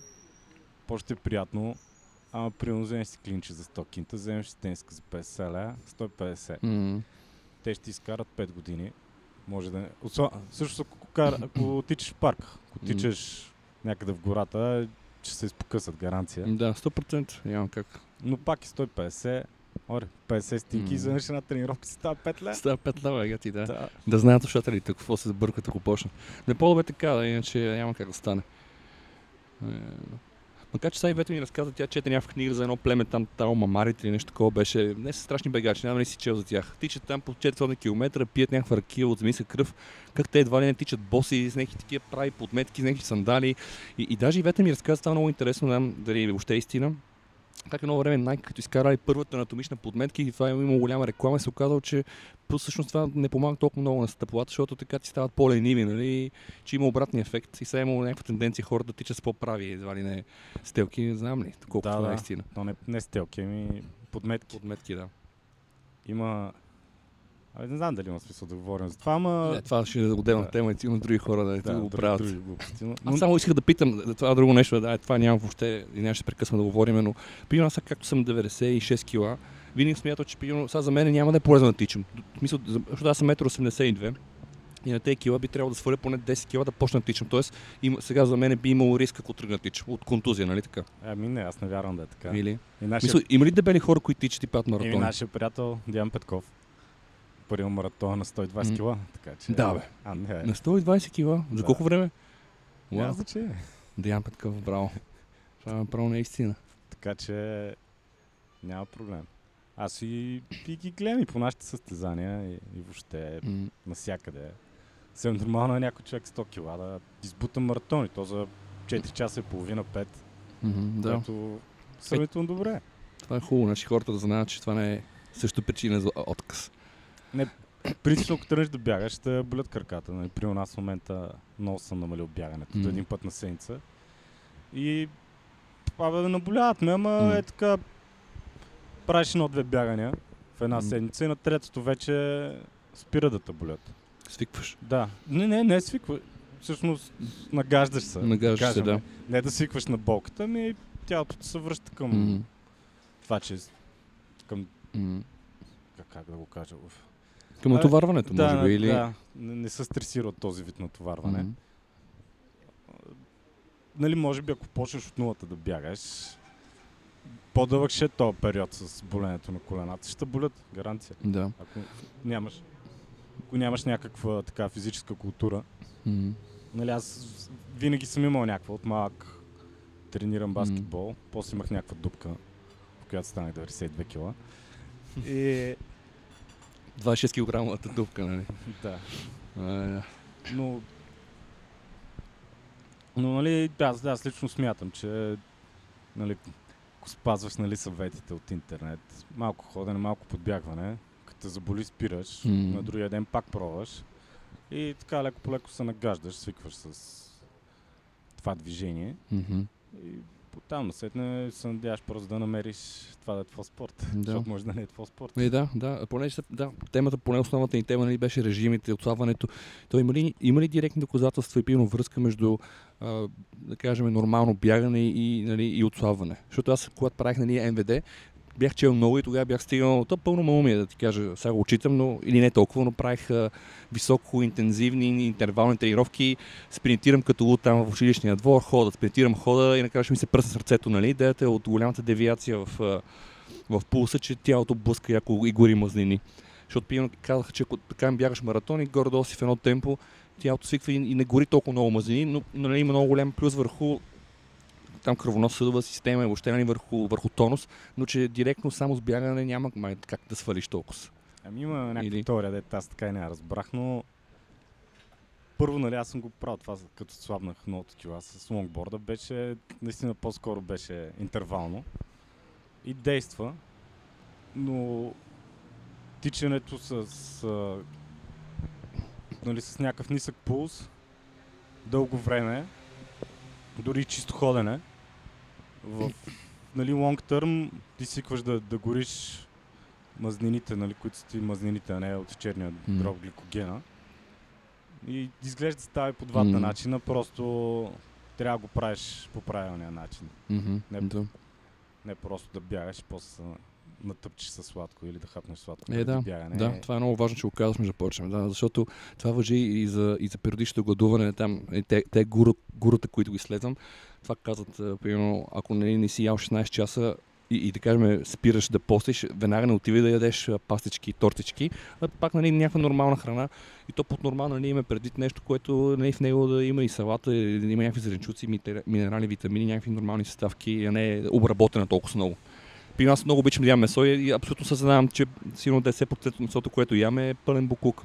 по-ще е приятно. Ама, примерно, вземеш си клинче за 100 кинта, вземеш си тениска за 50 лева, 150. М. те ще ти изкарат 5 години. Може да не. Осо... Също ако, кара, ако тичаш в парк, ако тичаш някъде в гората, ще се изпокъсат гаранция. Да, 100% няма как. Но пак и 150, оре, 50 стинки М. и за една тренировка си става 5 лева. Става 5 лева, гати, да. Да. Да знаят слушателите какво се сбъркат, ако почнат. Не е по-добре така, да, иначе няма как да стане. Е, Макар че сега Ивета ми разказа, тя чете някаква книга за едно племе там, там мамарите или нещо такова беше. Не са страшни бегачи, няма ли си чел за тях. Тичат там по 400 км, пият някаква ракия, отземи се кръв. Как те едва ли не тичат боси с някакви такива прави подметки, с някакви сандали. И, и даже Ивета ми разказа, е много интересно, не дали въобще е истина. Как едно време Nike, като изкарали първата анатомична подметка и това е имало голяма реклама, се оказало, че всъщност това не помага толкова много на стъпалата, защото така ти стават по-лениви, нали? че има обратния ефект и сега има някаква тенденция хората да тичат с по-прави, едва ли не стелки, не знам ли, колко Да, това е да. истина. Но не, не стелки, ами подметки. Подметки, да. Има... Абе, не знам дали има смисъл да говорим за това, ама... Не, това ще е отделна да. тема и сигурно други хора да, да, го други- правят. други глупости, но- Аз само исках да питам, това друго нещо, да, това няма въобще, и няма ще прекъсвам да говорим, но примерно аз както съм 96 кила, винаги смятал, че примерно, сега за мен няма да е полезно да тичам. За- защото аз съм 1,82 и на тези кила би трябвало да сваля поне 10 кила да почна да тичам. Тоест, има, сега за мен би имало риск, ако тръгна тичам. От контузия, нали така? Ами не, аз не вярвам да е така. Или? И нашия, Мисъл, има ли дебели хора, които тичат и пат маратон? нашия приятел Диан Петков. Първият маратон на 120 М. кила, така че... Да, бе. А, не, На 120 кила? За Да. колко време? няма Уау. значение. Диан Петков, браво. Това е направо наистина. Така че няма проблем. Аз и, и ги гледам и по нашите състезания и, и въобще М. насякъде. Съвсем нормално е някой човек 100 кила да избута маратон и то за 4 часа и половина, 5, Мгм, Да. което сравнително добре. Това е хубаво, значи хората да знаят, че това не е също причина за отказ. Принципно, ако тръгнеш да бягаш, ще болят краката. Нали? Примерно аз в момента много съм намалил бягането М. до един път на седмица. И абе, да наболяват ме, ама М. е така правиш едно-две бягания в една М. седмица и на третото вече спира да те болят. Свикваш. Да. Не, не, не свиква. Всъщност нагаждаш се. Нагаждаш се, кажем. да. Не да свикваш на болката, ми тялото се връща към М. това, че към, М. как, как да го кажа, уф. Към натоварването, може би, или... да, не, се стресира от този вид натоварване. М. Нали, може би ако почнеш от нулата да бягаш, по-дълъг ще е този период с боленето на колената. Ще болят, гаранция. Да. Ако нямаш, ако нямаш някаква така физическа култура. М. Нали, аз винаги съм имал някаква от малък тренирам баскетбол, после имах някаква дупка, в която станах 92 кила. И 26 кг дупка, нали? да, А, да. но но нали, аз, аз лично смятам, че нали, ако спазваш нали, съветите от интернет, малко ходене, малко подбягване, като те заболи спираш, М. на другия ден пак пробваш и така леко по леко се нагаждаш, свикваш с това движение. Мгм. И там насетне се надяваш просто да намериш това да е твой спорт. Да. Защото може да не е твой спорт. Е, да, да. Понеже да, темата, поне основната ни тема нали, беше режимите, отслабването. То има ли, има ли директни доказателства и пилно връзка между, а, да кажем, нормално бягане и, нали, и отслабване? Защото аз, когато правих нали, МВД, бях чел много и тогава бях стигнал, то пълно малумие да ти кажа, сега го учитам, но или не толкова, но правих а, високо интензивни интервални тренировки, спринтирам като луд там в училищния двор, хода, спринтирам хода и накрая ще ми се пръсне сърцето, нали? Идеята е от голямата девиация в, в пулса, че тялото блъска яко и гори мазнини. Защото примерно казаха, че ако така бягаш маратон и горе-долу си в едно темпо, тялото свиква и, и не гори толкова много мазнини, но нали, има много голям плюс върху там кръвоносна система и въобще нали, върху, върху тонус, но че директно само с бягане няма май, как да свалиш толкова. Ами има някаква Или- теория, дето аз така и не разбрах, но първо, нали, аз съм го правил това, като слабнах многото кила с лонгборда, беше, наистина по-скоро беше интервално и действа, но тичането с, а, нали, с някакъв нисък пулс, дълго време, дори чисто ходене, в нали, лонг търм ти свикваш да, да гориш мазнините, нали, които са ти мазнините, а не от черния М. дроб гликогена. И изглежда става по двата М. начина, просто трябва да го правиш по правилния начин. Mm-hmm. Не. Да. Не просто да бягаш после натъпчеш със сладко или да хапнеш сладко. Е, преди да, бягане. Да, това е много важно, че го казваме, да почнем. Да, защото това въжи и за, и за периодичното гладуване. Там, е, те, те гуру, гурута, които ги следвам, това казват, примерно, ако не, не си ял 16 часа и, и да кажем, спираш да постиш, веднага не отивай да ядеш пастички тортички, а пак нали, някаква нормална храна. И то под нормално нали, има предвид нещо, което нали, в него да има и салата, да има някакви зеленчуци, минерали, витамини, някакви нормални съставки, а не обработена толкова много. При нас много обичам да ям месо и, абсолютно съзнавам, че сигурно 10% от месото, което яме е пълен буклук.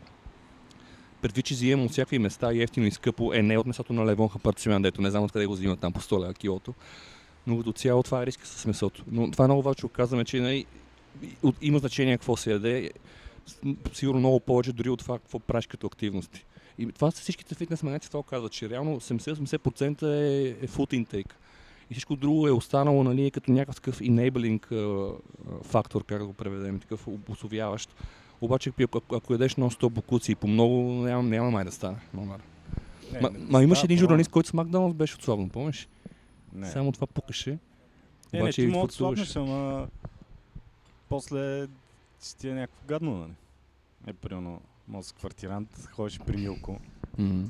Предвид, че взимам от всякакви места, и ефтино и скъпо, е не от месото на Левон Хапарцимян, дето не знам откъде го взимат там по 100 лева килото. Но като цяло това е риска с месото. Но това е много важно, казваме, че нали, има значение какво се яде. Сигурно много повече дори от това какво правиш като активности. И това са всичките фитнес магазини, това казват, че реално 70-80% е, е food intake. И всичко друго е останало нали, като някакъв enabling фактор, как да го преведем, такъв обосовяващ. Обаче, ако, ако ядеш нон-стоп букуци и по много, няма, няма май да стане. Номер. Не, Ма, не ма имаше един журналист, който с Макдоналдс беше отслабен, помниш? Не. Само това пукаше. Е, не, Обаче ти и мога да спортуваш. слабнеш, ама после ще ти е някакво гадно, нали? Е, примерно, с квартирант, ходиш при Милко. М.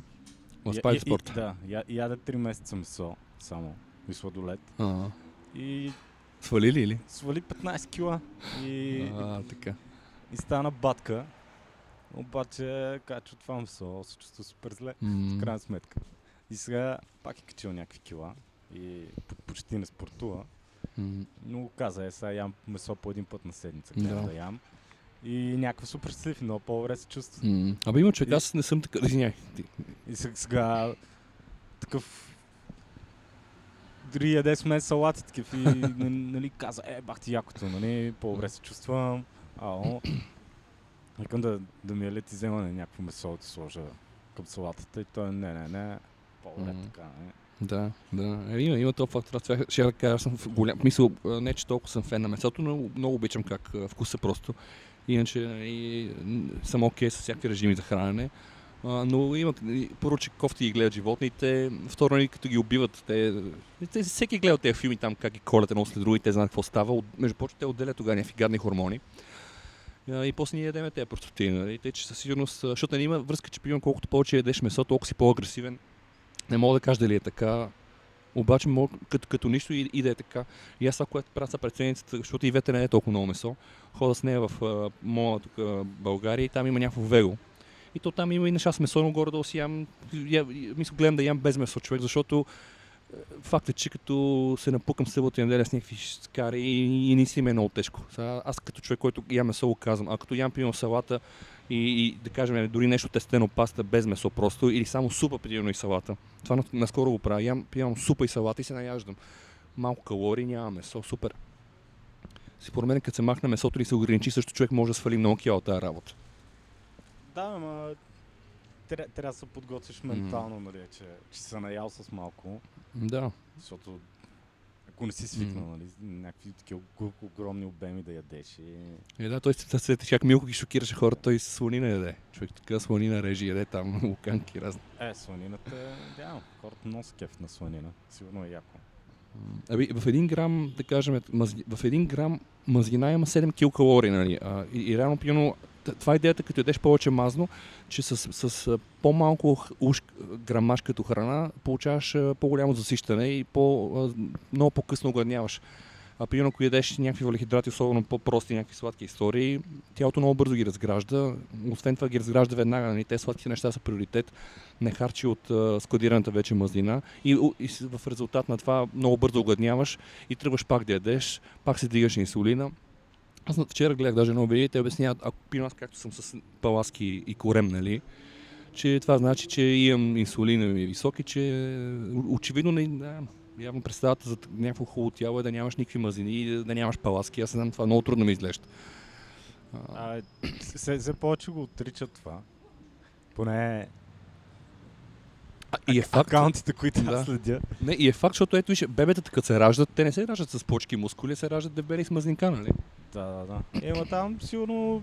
В Я- спайк я- спорт. и- Да, я, яде 3 месеца месо само и сладолет. А, И Свали ли или? свали 15 кила и, А, така. и стана батка. Обаче, качва това месо, се чувства супер зле, М. в крайна сметка. И сега пак е качил някакви кила и по- почти не спортува. М. Но каза, е, сега ям месо по един път на седмица, Да. да ям. И някакъв супер и много по-добре се чувства. М. Абе има човек, И- аз не съм така. Извиняй. И сега такъв дори яде с мен салати такив и нали, нали, каза, е, бах ти якото, нали, по-добре се чувствам. Ало. Викам да, да ми е лети взема на някакво месо да сложа към салатата и той не, не, не, по-добре Мгм. така, не. Да, да. Е, има, има този фактор. Аз ще да кажа, съм в голям мисъл, не че толкова съм фен на месото, но много обичам как вкуса просто. Иначе и, съм окей с всякакви режими за хранене. Но има, и, първо, че кофти ги гледат животните, второ, нали, като ги убиват, те, те всеки гледа тези филми там, как ги колят едно след друго и те знаят какво става. От, между прочим, те отделят тогава някакви гадни хормони. И после ние ядеме тези протеини, нали? Тъй, че със сигурност, защото нали, има връзка, че примерно колкото повече ядеш месо, толкова си по-агресивен. Не мога да кажа дали е така, обаче мога, като, като нищо и, и да е така. И аз това, което правя преценицата, защото и двете не е толкова много месо, хода с нея в а, моя тук България и там има някакво вего. И то там има и неща с месо, но горе-долу си ям, я, мисля, гледам да ям без месо човек, защото е, факт е, че като се напукам събота и неделя с някакви скари и, и не си ми е много тежко. Аз като човек, който ям месо, го казвам. А като ям, примерно, салата и, и да кажем, дори нещо тестено паста без месо просто, или само супа, примерно и салата. Това на- наскоро го правя. Ям, пивам супа и салата и се наяждам. Малко калории, няма месо, супер. Според мен, като се махне месото или се ограничи, също човек може да свали много кила от тази работа. Да, ама трябва, трябва да се подготвиш ментално, нали, че, че се наял с малко, Да. защото ако не си свикнал, нали, някакви такива ог- огромни обеми да ядеш и... Е, да, той се се как Милко ги шокираше хората, той слонина яде. Човек така слонина режи, яде там луканки разни. Е, сланината, да, хората много са кеф на сланина. Сигурно е яко. Аби, в един грам, да кажем, мазни, в един грам мазнина има 7 килокалории, нали? А, и, и реално пиано, т- това е идеята, като ядеш повече мазно, че с, с, по-малко уж, грамаж като храна получаваш по-голямо засищане и по, много по-късно огладняваш. А примерно, ако ядеш някакви валихидрати, особено по-прости, някакви сладки истории, тялото много бързо ги разгражда. Освен това ги разгражда веднага. Нали? Те сладките неща са приоритет. Не харчи от а, складираната вече мазнина. И, и в резултат на това много бързо огладняваш и тръгваш пак да ядеш, пак се дигаш инсулина. Аз вчера гледах даже едно видео и те обясняват, ако пина аз както съм с паласки и корем, нали, че това значи, че имам инсулинови високи, че е, очевидно не, да, явно представата за някакво хубаво тяло е да нямаш никакви мазнини и да, нямаш паласки. Аз знам, това много трудно ми изглежда. А, все повече го отричат това. Поне и е факт, акаунтите, които Да. следя. не, и е факт, защото ето виж, бебетата като се раждат, те не се раждат с почки и мускули, се раждат дебели с мазнинка, нали? Да, да, да. Ема там сигурно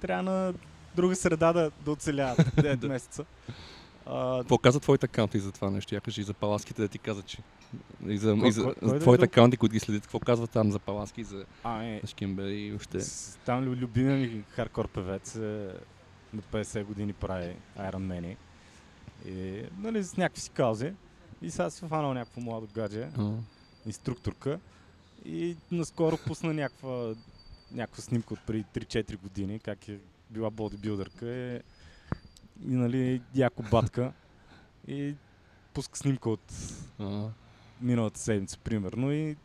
трябва на друга среда да, да оцеляват 9 месеца. А, Какво каза твоите акаунти за това нещо? Я кажи и за паласките да ти каза, че... И за, Кой- и за, кой- за твоите е акаунти, които ги следят, какво казват там за паласки, за, ами, за шкембери и въобще. с- там лю- любимия ми хардкор певец е, на 50 години прави Iron Man. И, нали, с някакви си каузи. И сега си фанал някакво младо гадже, А, инструкторка. И наскоро пусна някаква, някаква снимка от преди 3-4 години, как е била бодибилдърка и, и нали, яко батка. И пуска снимка от а, миналата седмица, примерно, и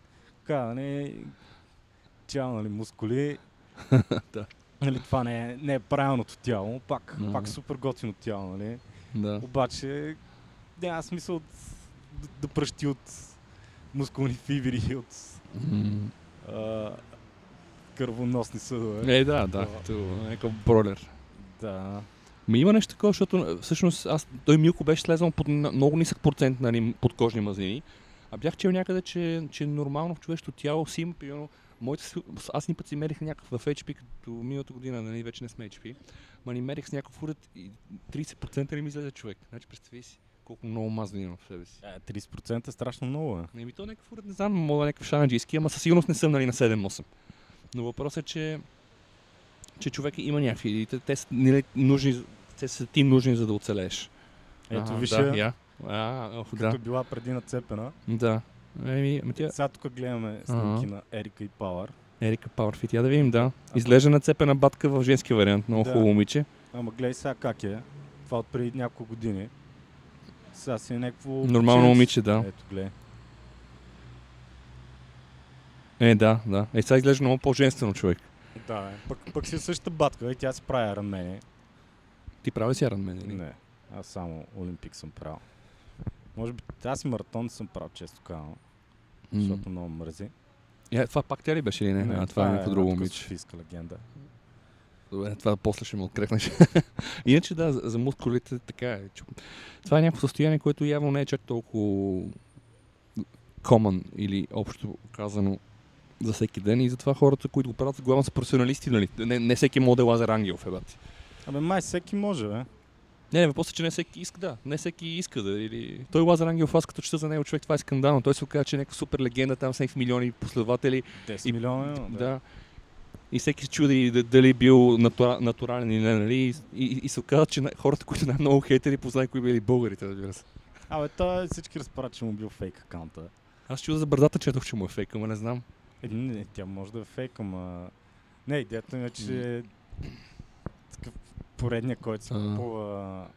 каза, нали, тяло, нали, мускули. Да. Нали, това не е, не е правилното тяло, пак, Но. пак супер готино тяло, нали. Да. Обаче няма смисъл от, да, да пръщи от мускулни фибри, от М, а, кървоносни съдове. Е, да, да, като някакъв бролер. Да. Ма има нещо такова, защото всъщност аз, той Милко беше слезал под на- много нисък процент нали, подкожни мазнини. А бях чел някъде, че, че нормално в човешкото тяло си има, примерно, моите, аз ни път си мерих някакъв в HP, като миналата година, нали, вече не сме HP, ма ни мерих с някакъв уред и 30% ли ми излезе човек. Значи представи си колко много мазнини има в себе си. Е, 30% е страшно много, е. Не ми то някакъв уред, не знам, мога някакъв шанаджийски, ама със сигурност не съм нали, на 7-8. Но въпросът е, че, че човек има някакви, и те, те са нали, нужни, те са ти нужни, за да оцелееш. Ето, виж да, я. А, ох, като да, била преди нацепена. да. Еми, ами тя, Сега тук гледаме снимки на Ерика и Пауър. Ерика Пауърфит, я да видим, да. Изглежда нацепена батка в женски вариант, много Да. хубаво момиче. Ама гледай сега как е. Това от преди няколко години. Сега си е някакво... Нормално момиче, да. Ето, гледай. Е, да, да. Е, сега изглежда много по-женствено човек. Да, е. Пък, пък си е същата батка и тя си прави ранмени. Ти прави си Iron Man, или? Не, аз само Олимпик съм правил. Може би аз и маратон съм правил често казвам, защото много мързи. Е, това пак тя ли беше или не? а, това е някакво друго една такава момиче. Софийска легенда. Добре, това после ще ме открехнеш. Иначе да, за, за мускулите така е. Това е някакво състояние, което явно не е чак толкова common или общо казано за всеки ден и затова хората, които го правят, главно са професионалисти, нали? Не, не всеки е Лазар Ангелов, е, бати. Абе, май всеки може, бе. Не, не, въпросът е, че не всеки иска, да. Не всеки иска да. Или... Той Лазар Ангелов, аз като чета за него човек, това е скандално. Той се оказа, че е някаква супер легенда там с някакви милиони последователи. 10 И- милиона. Да. Да. И всеки се чуди дали е бил натура, натурален или не, нали? И, и, и се оказа, че хората, които най-много хейтери, познай кои били българите, разбира се. Абе, той всички разправят, че му бил фейк акаунта. Аз чуда за бърдата, четох, че му е фейк, ама не знам. Е, не, тя може да е фейк, ама... Не, идеята ми е, че е поредния, който се купува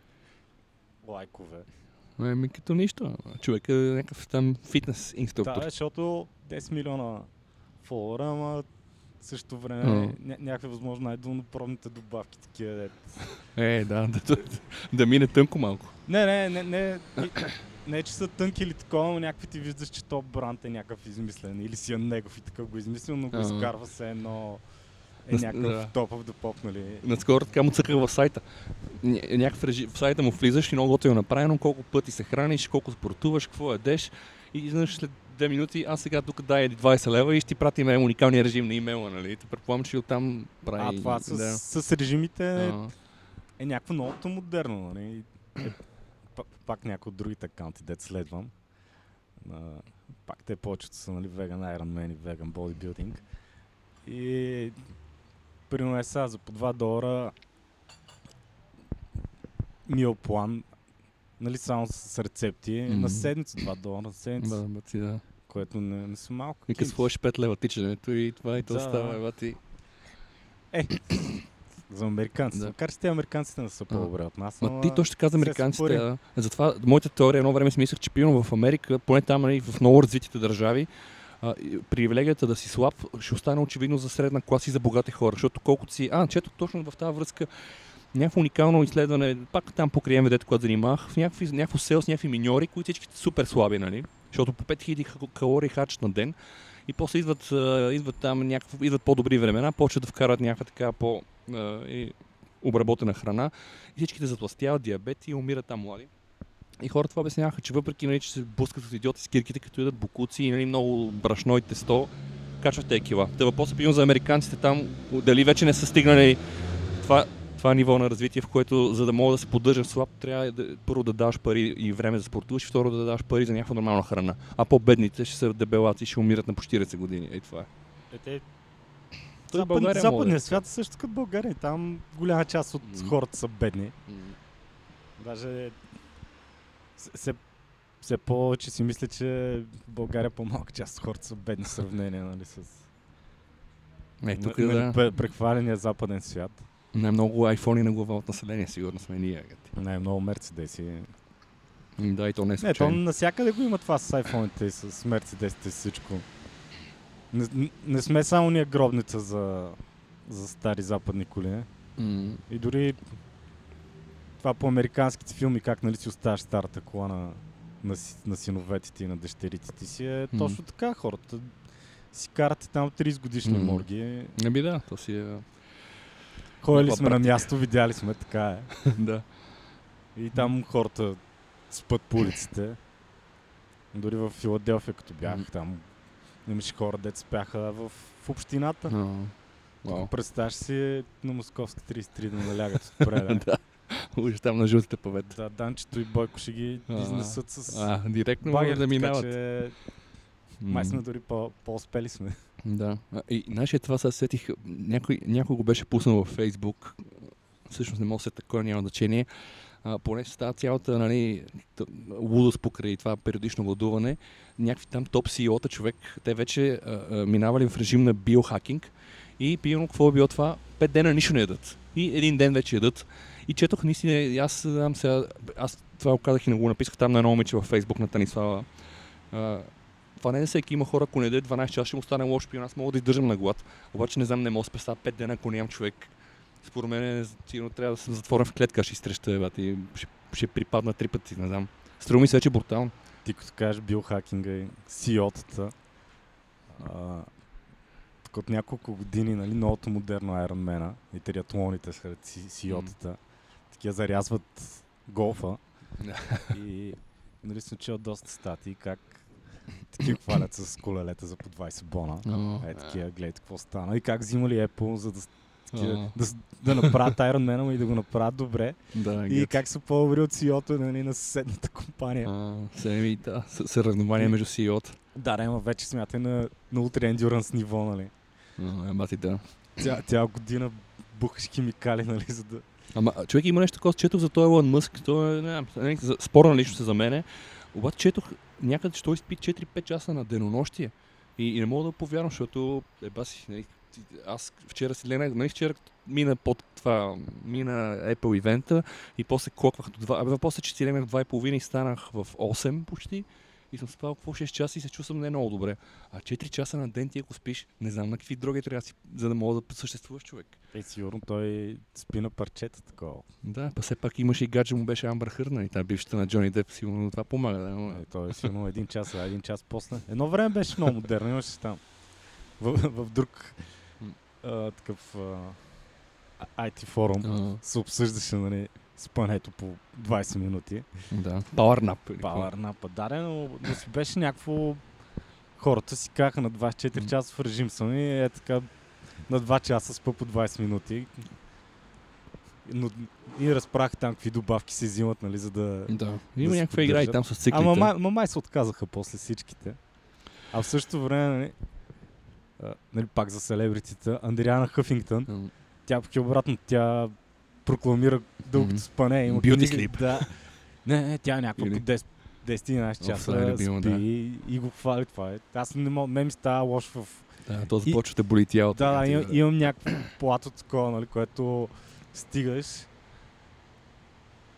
лайкове. Еми, като нищо. Човек е някакъв там фитнес Да, инструктор. бе, защото 10 милиона фолуара, ама в същото време А. ня- някакви възможно най-долнопробните добавки такива. Де. Е, да, да, да, да мине тънко малко. Не, не, не, не, не, не, че са тънки или такова, но някакви ти виждаш, че то бранд е някакъв измислен или си е негов и такъв го измислил, но го изкарва се едно е някакъв да. топ of the pop, нали? Наскоро така му цъках в сайта. ня- някакъв режим, в сайта му влизаш и много готино направено, колко пъти се храниш, колко спортуваш, какво ядеш и изведнъж след две минути, аз сега тук дай 20 лева и ще ти пратим уникалния режим на имейла, нали? Те предполагам, че оттам прави... А това с, да. с режимите А, е някакво новото модерно. Нали? Е, па- пак някои от другите акаунти, дет следвам. А, пак те повечето са нали, Vegan Ironman и Vegan Bodybuilding. И примерно е сега за по 2 долара мил план, нали само с рецепти, Мгм. на седмица 2 долара на седмица, ба, бати, да. което не, не са малко. И като сложиш 5 лева тичането и това и то Да, става, да. бати. Е, за американците. Да. Да. Макар че те американците не са по-добре от нас. Ма ама ти точно така за все са американците. Да. Затова моята теория едно време си мислех, че примерно в Америка, поне там нали, в много развитите държави, а, привилегията да си слаб ще остане очевидно за средна класа и за богати хора. Защото колкото си... А, чето точно в тази връзка някакво уникално изследване, пак там покрай МВД, когато занимах, в някакви, някакво сел някакви миньори, които всички са супер слаби, нали? Защото по 5000 ха- калории хачат на ден и после идват, идват там някакво, идват по-добри времена, почват да вкарат някаква така по обработена храна и всичките затластяват, диабет и умират там млади. И хората това обясняваха, че въпреки, нали, че се блъскат от идиоти с кирките, като ядат букуци и нали, много брашно и тесто, качват те кила. Та въпросът е за американците там, дали вече не са стигнали това, това ниво на развитие, в което за да мога да се поддържам слаб, трябва да, първо да даваш пари и време за спортуваш, и второ да даваш пари за някаква нормална храна. А по-бедните ще са дебелаци и ще умират на по 40 години. Ей това е. Е, те, Той Запад, България западния мога да- свят е също като България. Там голяма част от М. хората са бедни. Даже с- все, все повече си мисля, че в България по-малка част от хората са бедни в сравнение нали, с Е, тук нали, да. пре- прехваления западен свят. Най-много айфони на глава от население, сигурно сме ние. Най-много мерцедеси. М, Да, и то не е Не, то случайно. навсякъде го има това с айфоните и с мерцедесите и всичко. Не, не- сме само ние гробница за, за стари западни коли. М, И дори това по американските филми, как нали си оставаш старата кола на, на, на синовете ти и на дъщерите ти си, е М. точно така хората. Си карате там 30 годишни М. морги. Ами да, то си е... Ходили сме на практика. място, видяли сме, така е. да. И там хората спът по улиците. Дори в Филаделфия, като бях М. там, имаше хора, дет спяха в, в общината. А, Вау. Представяш си на Московска 33 да налягат отпред. да. Уж там на жълтите павета. да, Данчето и Бойко ще ги изнесат с А, директно багер, да така минават. че М, май сме дори по- по-успели сме. Да. И знаеш, това сега сетих, някой, някой го беше пуснал във Фейсбук, всъщност не мога да се такова, няма значение, а, поне става цялата нали, лудост покрай това периодично гладуване, някакви там топ CEO-та човек, те вече а, а, минавали в режим на биохакинг и примерно какво е било това, пет дена нищо не ядат. И един ден вече ядат. И четох наистина, аз знам сега, аз това го казах и не го написах там на едно момиче във Фейсбук на Танислава. Това не е всеки има хора, ако не даде 12 часа, ще му стане лошо пион. Аз мога да издържам на глад. Обаче не знам, не мога да спеста 5 дена, ако нямам човек. Според мен, сигурно трябва да съм затворен в клетка, ще изтреща, бат, и ще, ще припадна три пъти, не знам. Струва ми се вече брутално. Ти като кажеш биохакинга и CEO-тата, а, тук от няколко години, нали, новото модерно Ironman и триатлоните сред си- CEO-тата, такива зарязват голфа и нали, съм чел доста статии как такива хвалят с колелета за по 20 бона. Е, такива, гледайте какво стана. И как взимали Apple, за да, да, да направят Iron Man и да го направят добре. Да, И как са по-добри от CEO-то нали, на съседната компания. А, семи, да, съревнование между CEO-та. Да, да, ама вече смятай на, на Ultra Endurance ниво, нали. А, бати, да. Ця, цяла година бухаш химикали, нали, за да... Ама човек има нещо такова, четох за този Елон Мъск, то е, не, не, спорна личност е за мене, обаче четох някъде, че той спи 4-5 часа на денонощие. И, и не мога да повярвам, защото е баси, нали, аз вчера си лена, нали, вчера мина под това, мина Apple ивента и после клоквах до 2, абе, после че си легнах 2,5 и станах в 8 почти и съм спал какво 6 часа и се чувствам не много добре. А 4 часа на ден ти ако спиш, не знам на какви други трябва да си, за да мога да съществуваш човек. Е, сигурно той спи на парчета такова. Да, па все пак имаше и гадже му беше Амбър Хърна и тази бившата на Джони Деп, сигурно това помага. Да, но... Е, той е сигурно един час, а един час после. Едно време беше много модерно, имаше там. В, в друг а, такъв а, IT форум А, се обсъждаше, нали, спането по 20 минути. Да. Power nap. Да, но, но си беше някакво... Хората си каха на 24 М. часа в режим съм и е така на 2 часа спа по 20 минути. Но и разправях там какви добавки се взимат, нали, за да... Да. Има се някаква игра и там с циклите. Ама май, ма май се отказаха после всичките. А в същото време, нали, нали пак за селебритите, Андриана Хъфингтън, тя пък обратно, тя прокламира дългото Мгм. спане. Има Beauty sleep. Да. Не, не, тя е някаква Или? по 10 10-11 Оф, часа това е любимо, спи да. и, и го хвали това. Е. Аз не мога, мен ми става лошо в... Да, то започва да боли тялото. Да, да, имам, имам някакво плато такова, нали, което стигаш.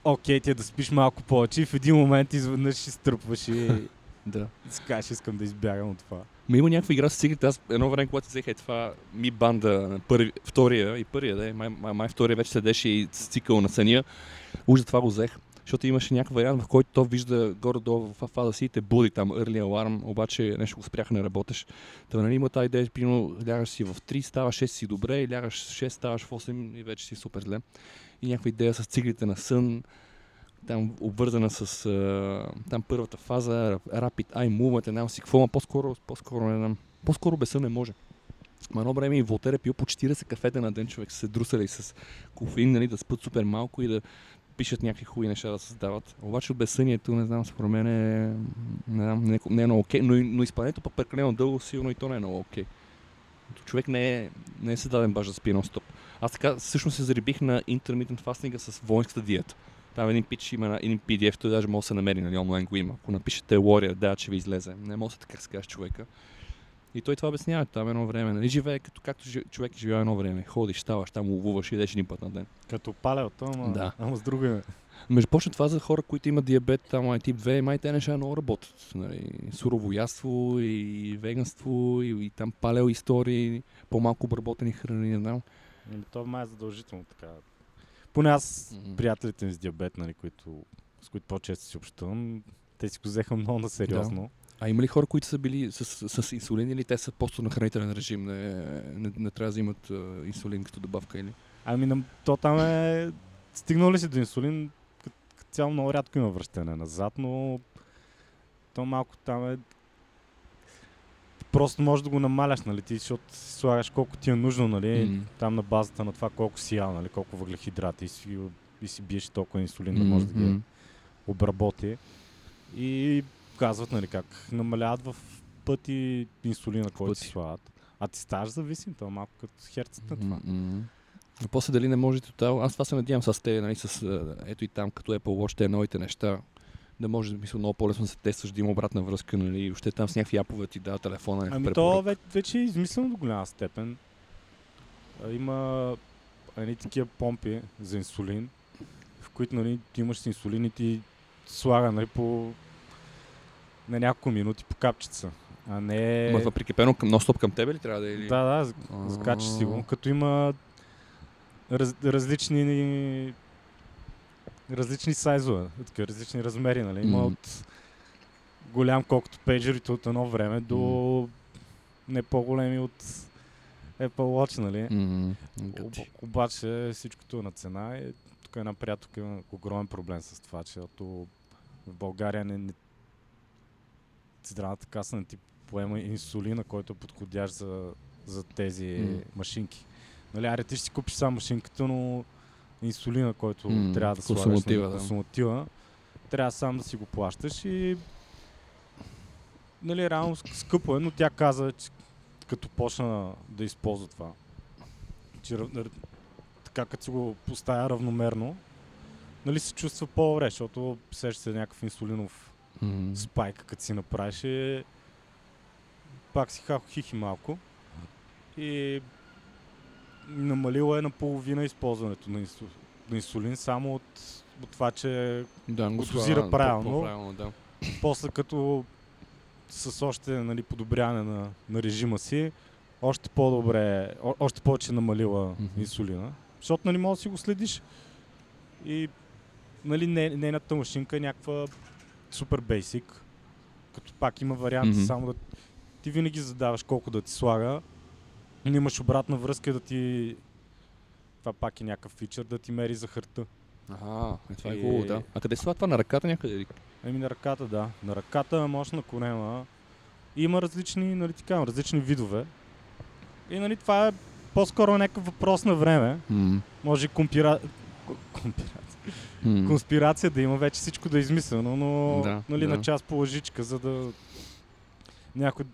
Окей, ти е да спиш малко повече и в един момент изведнъж си стръпваш и Да. си кажеш, искам да избягам от това. Ма има някаква игра с циклите. Аз едно време, когато взех е това ми банда, първи, втория и първия, да, е, май, май, май втория вече седеше и с цикъл на съня. Уж за това го взех. Защото имаше някакъв вариант, в който то вижда горе-долу в фаза си и те буди там, early alarm, обаче нещо го спряха, не работеш. Та нали има тази идея, примерно лягаш си в 3, ставаш 6 си добре, лягаш в 6, ставаш в 8 и вече си супер зле. И някаква идея с циклите на сън, там обвързана с а, там първата фаза, Rapid Eye Movement, не си какво, по-скоро, по-скоро не знам. По-скоро без сън не може. Ма едно време и Волтер е пил по 40 кафета на ден, човек се друсали с кофеин, нали, да спят супер малко и да пишат някакви хубави неща да създават. Обаче от безсънието, не знам, според мен е, не, знам, не, не е много окей, но, но изпълнението пък прекалено дълго, сигурно и то не е много окей. Човек не е, не е създаден баш да спи нон-стоп. Аз така всъщност се зарибих на intermittent fasting с воинската диета. Там един пич има един PDF, той даже може да се намери, нали, онлайн го има. Ако напишете Warrior, да, че ви излезе. Не може да така се каже човека. И той това обяснява там едно време. Нали, живее като както жи- човек живее едно време. Ходиш, ставаш, там ловуваш и идеш един път на ден. Като палеото, ама, Да. ама с друго име. Между почна това за хора, които имат диабет, там май тип 2, май те неща много работят. Нали, суровоядство и веганство и, и там палео истории, по-малко обработени храни, не знам. Ами, то май е задължително така. Поне аз, Мгм. приятелите ми с диабет, нали, които, с които по-често си общувам, те си го взеха много на сериозно. А има ли хора, които са били с, с, с инсулин или те са просто на хранителен режим? Не, не, не трябва да взимат а, инсулин като добавка или? Ами то там е... Стигнал ли си до инсулин, като цяло много рядко има връщане назад, но то малко там е... Просто можеш да го намаляш, нали, ти, защото слагаш колко ти е нужно, нали, М. там на базата на това колко си ял, нали, колко въглехидрати и си, и си биеш толкова инсулин, да може да ги обработи. И казват, нали, как намаляват в пъти инсулина, който си слагат. А ти ставаш зависим, то е малко като херцата това. М, м. А после дали не може тотал... Аз това се надявам с те, нали, с, ето и там, като Apple Watch, те новите неща, да може, мисля, много по-лесно да се тестваш, да има обратна връзка, нали, и още там с някакви апове ти дава телефона, Ами то препоръка. вече, вече е измислено до голяма степен. А, Има едни такива помпи за инсулин, в които нали, ти имаш с инсулин и ти слага нали, по на няколко минути по капчица. А не... Ма това прикрепено към, нон-стоп към тебе ли трябва да е? Или? Да, да, закачаш си го. Като има раз, различни различни сайзове, така, различни размери, нали? Има Мгм. от голям колкото пейджерите от едно време до не по-големи от Apple Watch, нали? М, Об, обаче всичкото е на цена и тук една приятелка има огромен проблем с това, защото в България не, не здравната каса не ти поема инсулина, който е подходящ за, за тези М. машинки. Нали, аре ти ще си купиш само машинката, но инсулина, който М, трябва да слагаш, консуматива, нали, да. консуматива, трябва сам да си го плащаш и нали, реално ск- скъпо е, но тя каза, че като почна да използва това, че така като си го поставя равномерно, нали се чувства по-добре, защото сеща се някакъв инсулинов М. спайк, като си направиш и пак си хахо хихи малко и намалила е наполовина използването на, инсу, на инсулин само от, от това, че Да, го дозира правилно. по-правилно, да. после като с още нали, подобряване на, на режима си, още по-добре, о, още повече намалила Мгм. инсулина, защото нали може да си го следиш. И нали, не, нейната машинка е някаква супер бейсик, като пак има вариант Мгм. само да ти винаги задаваш колко да ти слага, но имаш обратна връзка да ти това пак е някакъв фичър да ти мери захарта. Ага, е, това е хубаво, да. А къде са това на ръката някъде? Еми на ръката, да. На ръката, може на конема. Има различни, нали ти казвам, различни видове. И нали това е по-скоро някакъв въпрос на време. М. Може и компира... ко- компирация. М. конспирация да има, вече всичко да е измислено, но Да, нали, да. на час по лъжичка, за да някой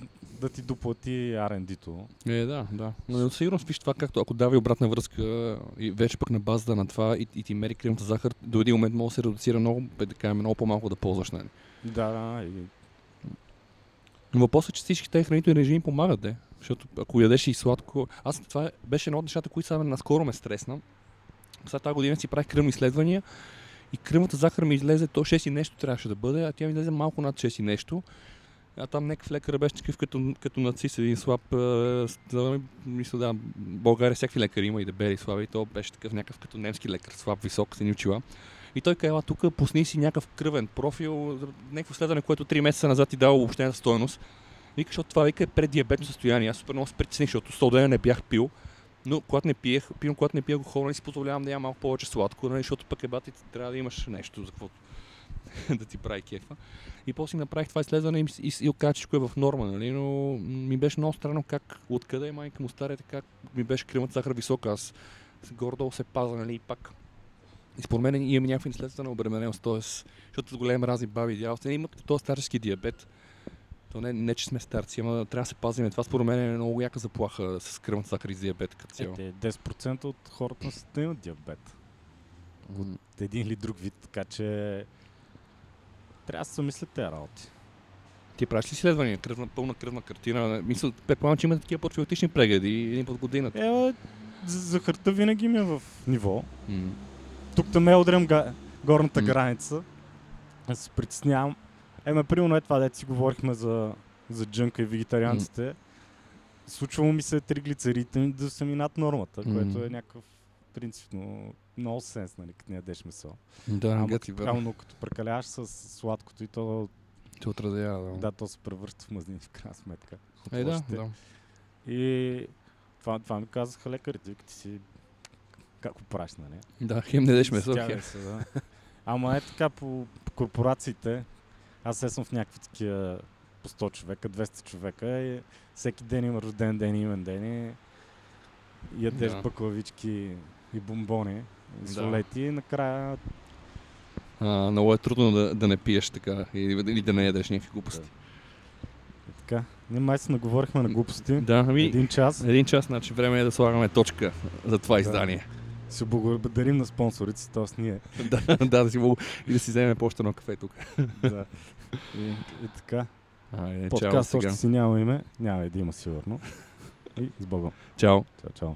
да ти доплати R&D-то. Е, да, да. Но сигурно виж това, както ако дава и обратна връзка и вече пък на базата на това и, и ти мери кръвната захар, до един момент може да се редуцира много, да кажем, много по-малко да ползваш. Нали? Да, да, и Но въпросът е, че всички тези хранителни режими помагат, де. Защото ако ядеш и сладко... Аз това беше едно от нещата, които сега наскоро ме стресна. Сега тази година си правих кръвни изследвания и кръвната захар ми излезе, то 6 и нещо трябваше да бъде, а тя ми излезе малко над 6 и нещо. А там някакъв лекар беше такъв като, като нацис, един слаб. мисля, да, България всякакви лекари има и дебели и слаби. И то беше такъв някакъв като немски лекар, слаб, висок, с едни очила. И той казва, тук пусни си някакъв кръвен профил, някакво следване, което 3 месеца назад ти дава обобщената стойност. Вика, защото това вика е преддиабетно състояние. Аз супер много се притесних, защото 100 дена не бях пил. Но когато не пиех, пивам, когато не пия алкохол, не си позволявам да ям малко повече сладко, нали, защото пък е бати, трябва да имаш нещо, за каквото да ти прави кефа. И после си направих това изследване и, и, и оказа, че е в норма, нали? но ми беше много странно как, откъде е майка му старете, как ми беше кръвната захар висока. Аз гордо се паза, нали, и пак. И според мен имаме някаква наследствена обремененост, т.е. защото с големи разни баби и дядовци не имат този старчески диабет. То не, не, че сме старци, ама трябва да се пазим. Това според мен е много яка заплаха с кръвната захар и с диабет като цяло. Ете, 10% от хората на света имат диабет. От един или друг вид, така че трябва да се мислят тези работи. Ти правиш ли изследвания? Кръвна, пълна кръвна картина? Мисля, предполагам, че имате такива профилактични прегледи един път годината. Е, за- захарта винаги ми е в ниво. М. Тук да ме удрям га, горната М. граница. Аз се притеснявам. Еме, примерно е това, дете си говорихме за, за джънка и вегетарианците. Случвало ми се триглицеридите ми да са ми над нормата, М. което е някакъв принципно много сенс, нали, като не ядеш месо. Да, Ама гати, бе. Реално, като прекаляваш с сладкото и то, Те отразява, да. да, то се превръща в мазнини в крайна сметка. Е, да, да. И това, това ми казаха лекарите, ти си как го правиш, нали? Да, хем не деш месо, хем. се, да. Ама е така по, по корпорациите. Аз се съм в някакви такива по 100 човека, 200 човека и всеки ден има рожден ден, имен ден и ядеш Да. баклавички и бомбони, Да. солети и накрая А, много е трудно да, да не пиеш така или, или да не ядеш някакви глупости. е така. Ние май се наговорихме на глупости. Да, ами Един час. един час, значи време е да слагаме точка за това Да. издание. Се благодарим на спонсорите т.е. ние. да, да, да си мога и да си вземем по-още едно кафе тук. да. И, и така. Айде, чао Подкаст сега. още си няма име. Няма и да има сигурно. И с Богом. Чао. Чао, чао.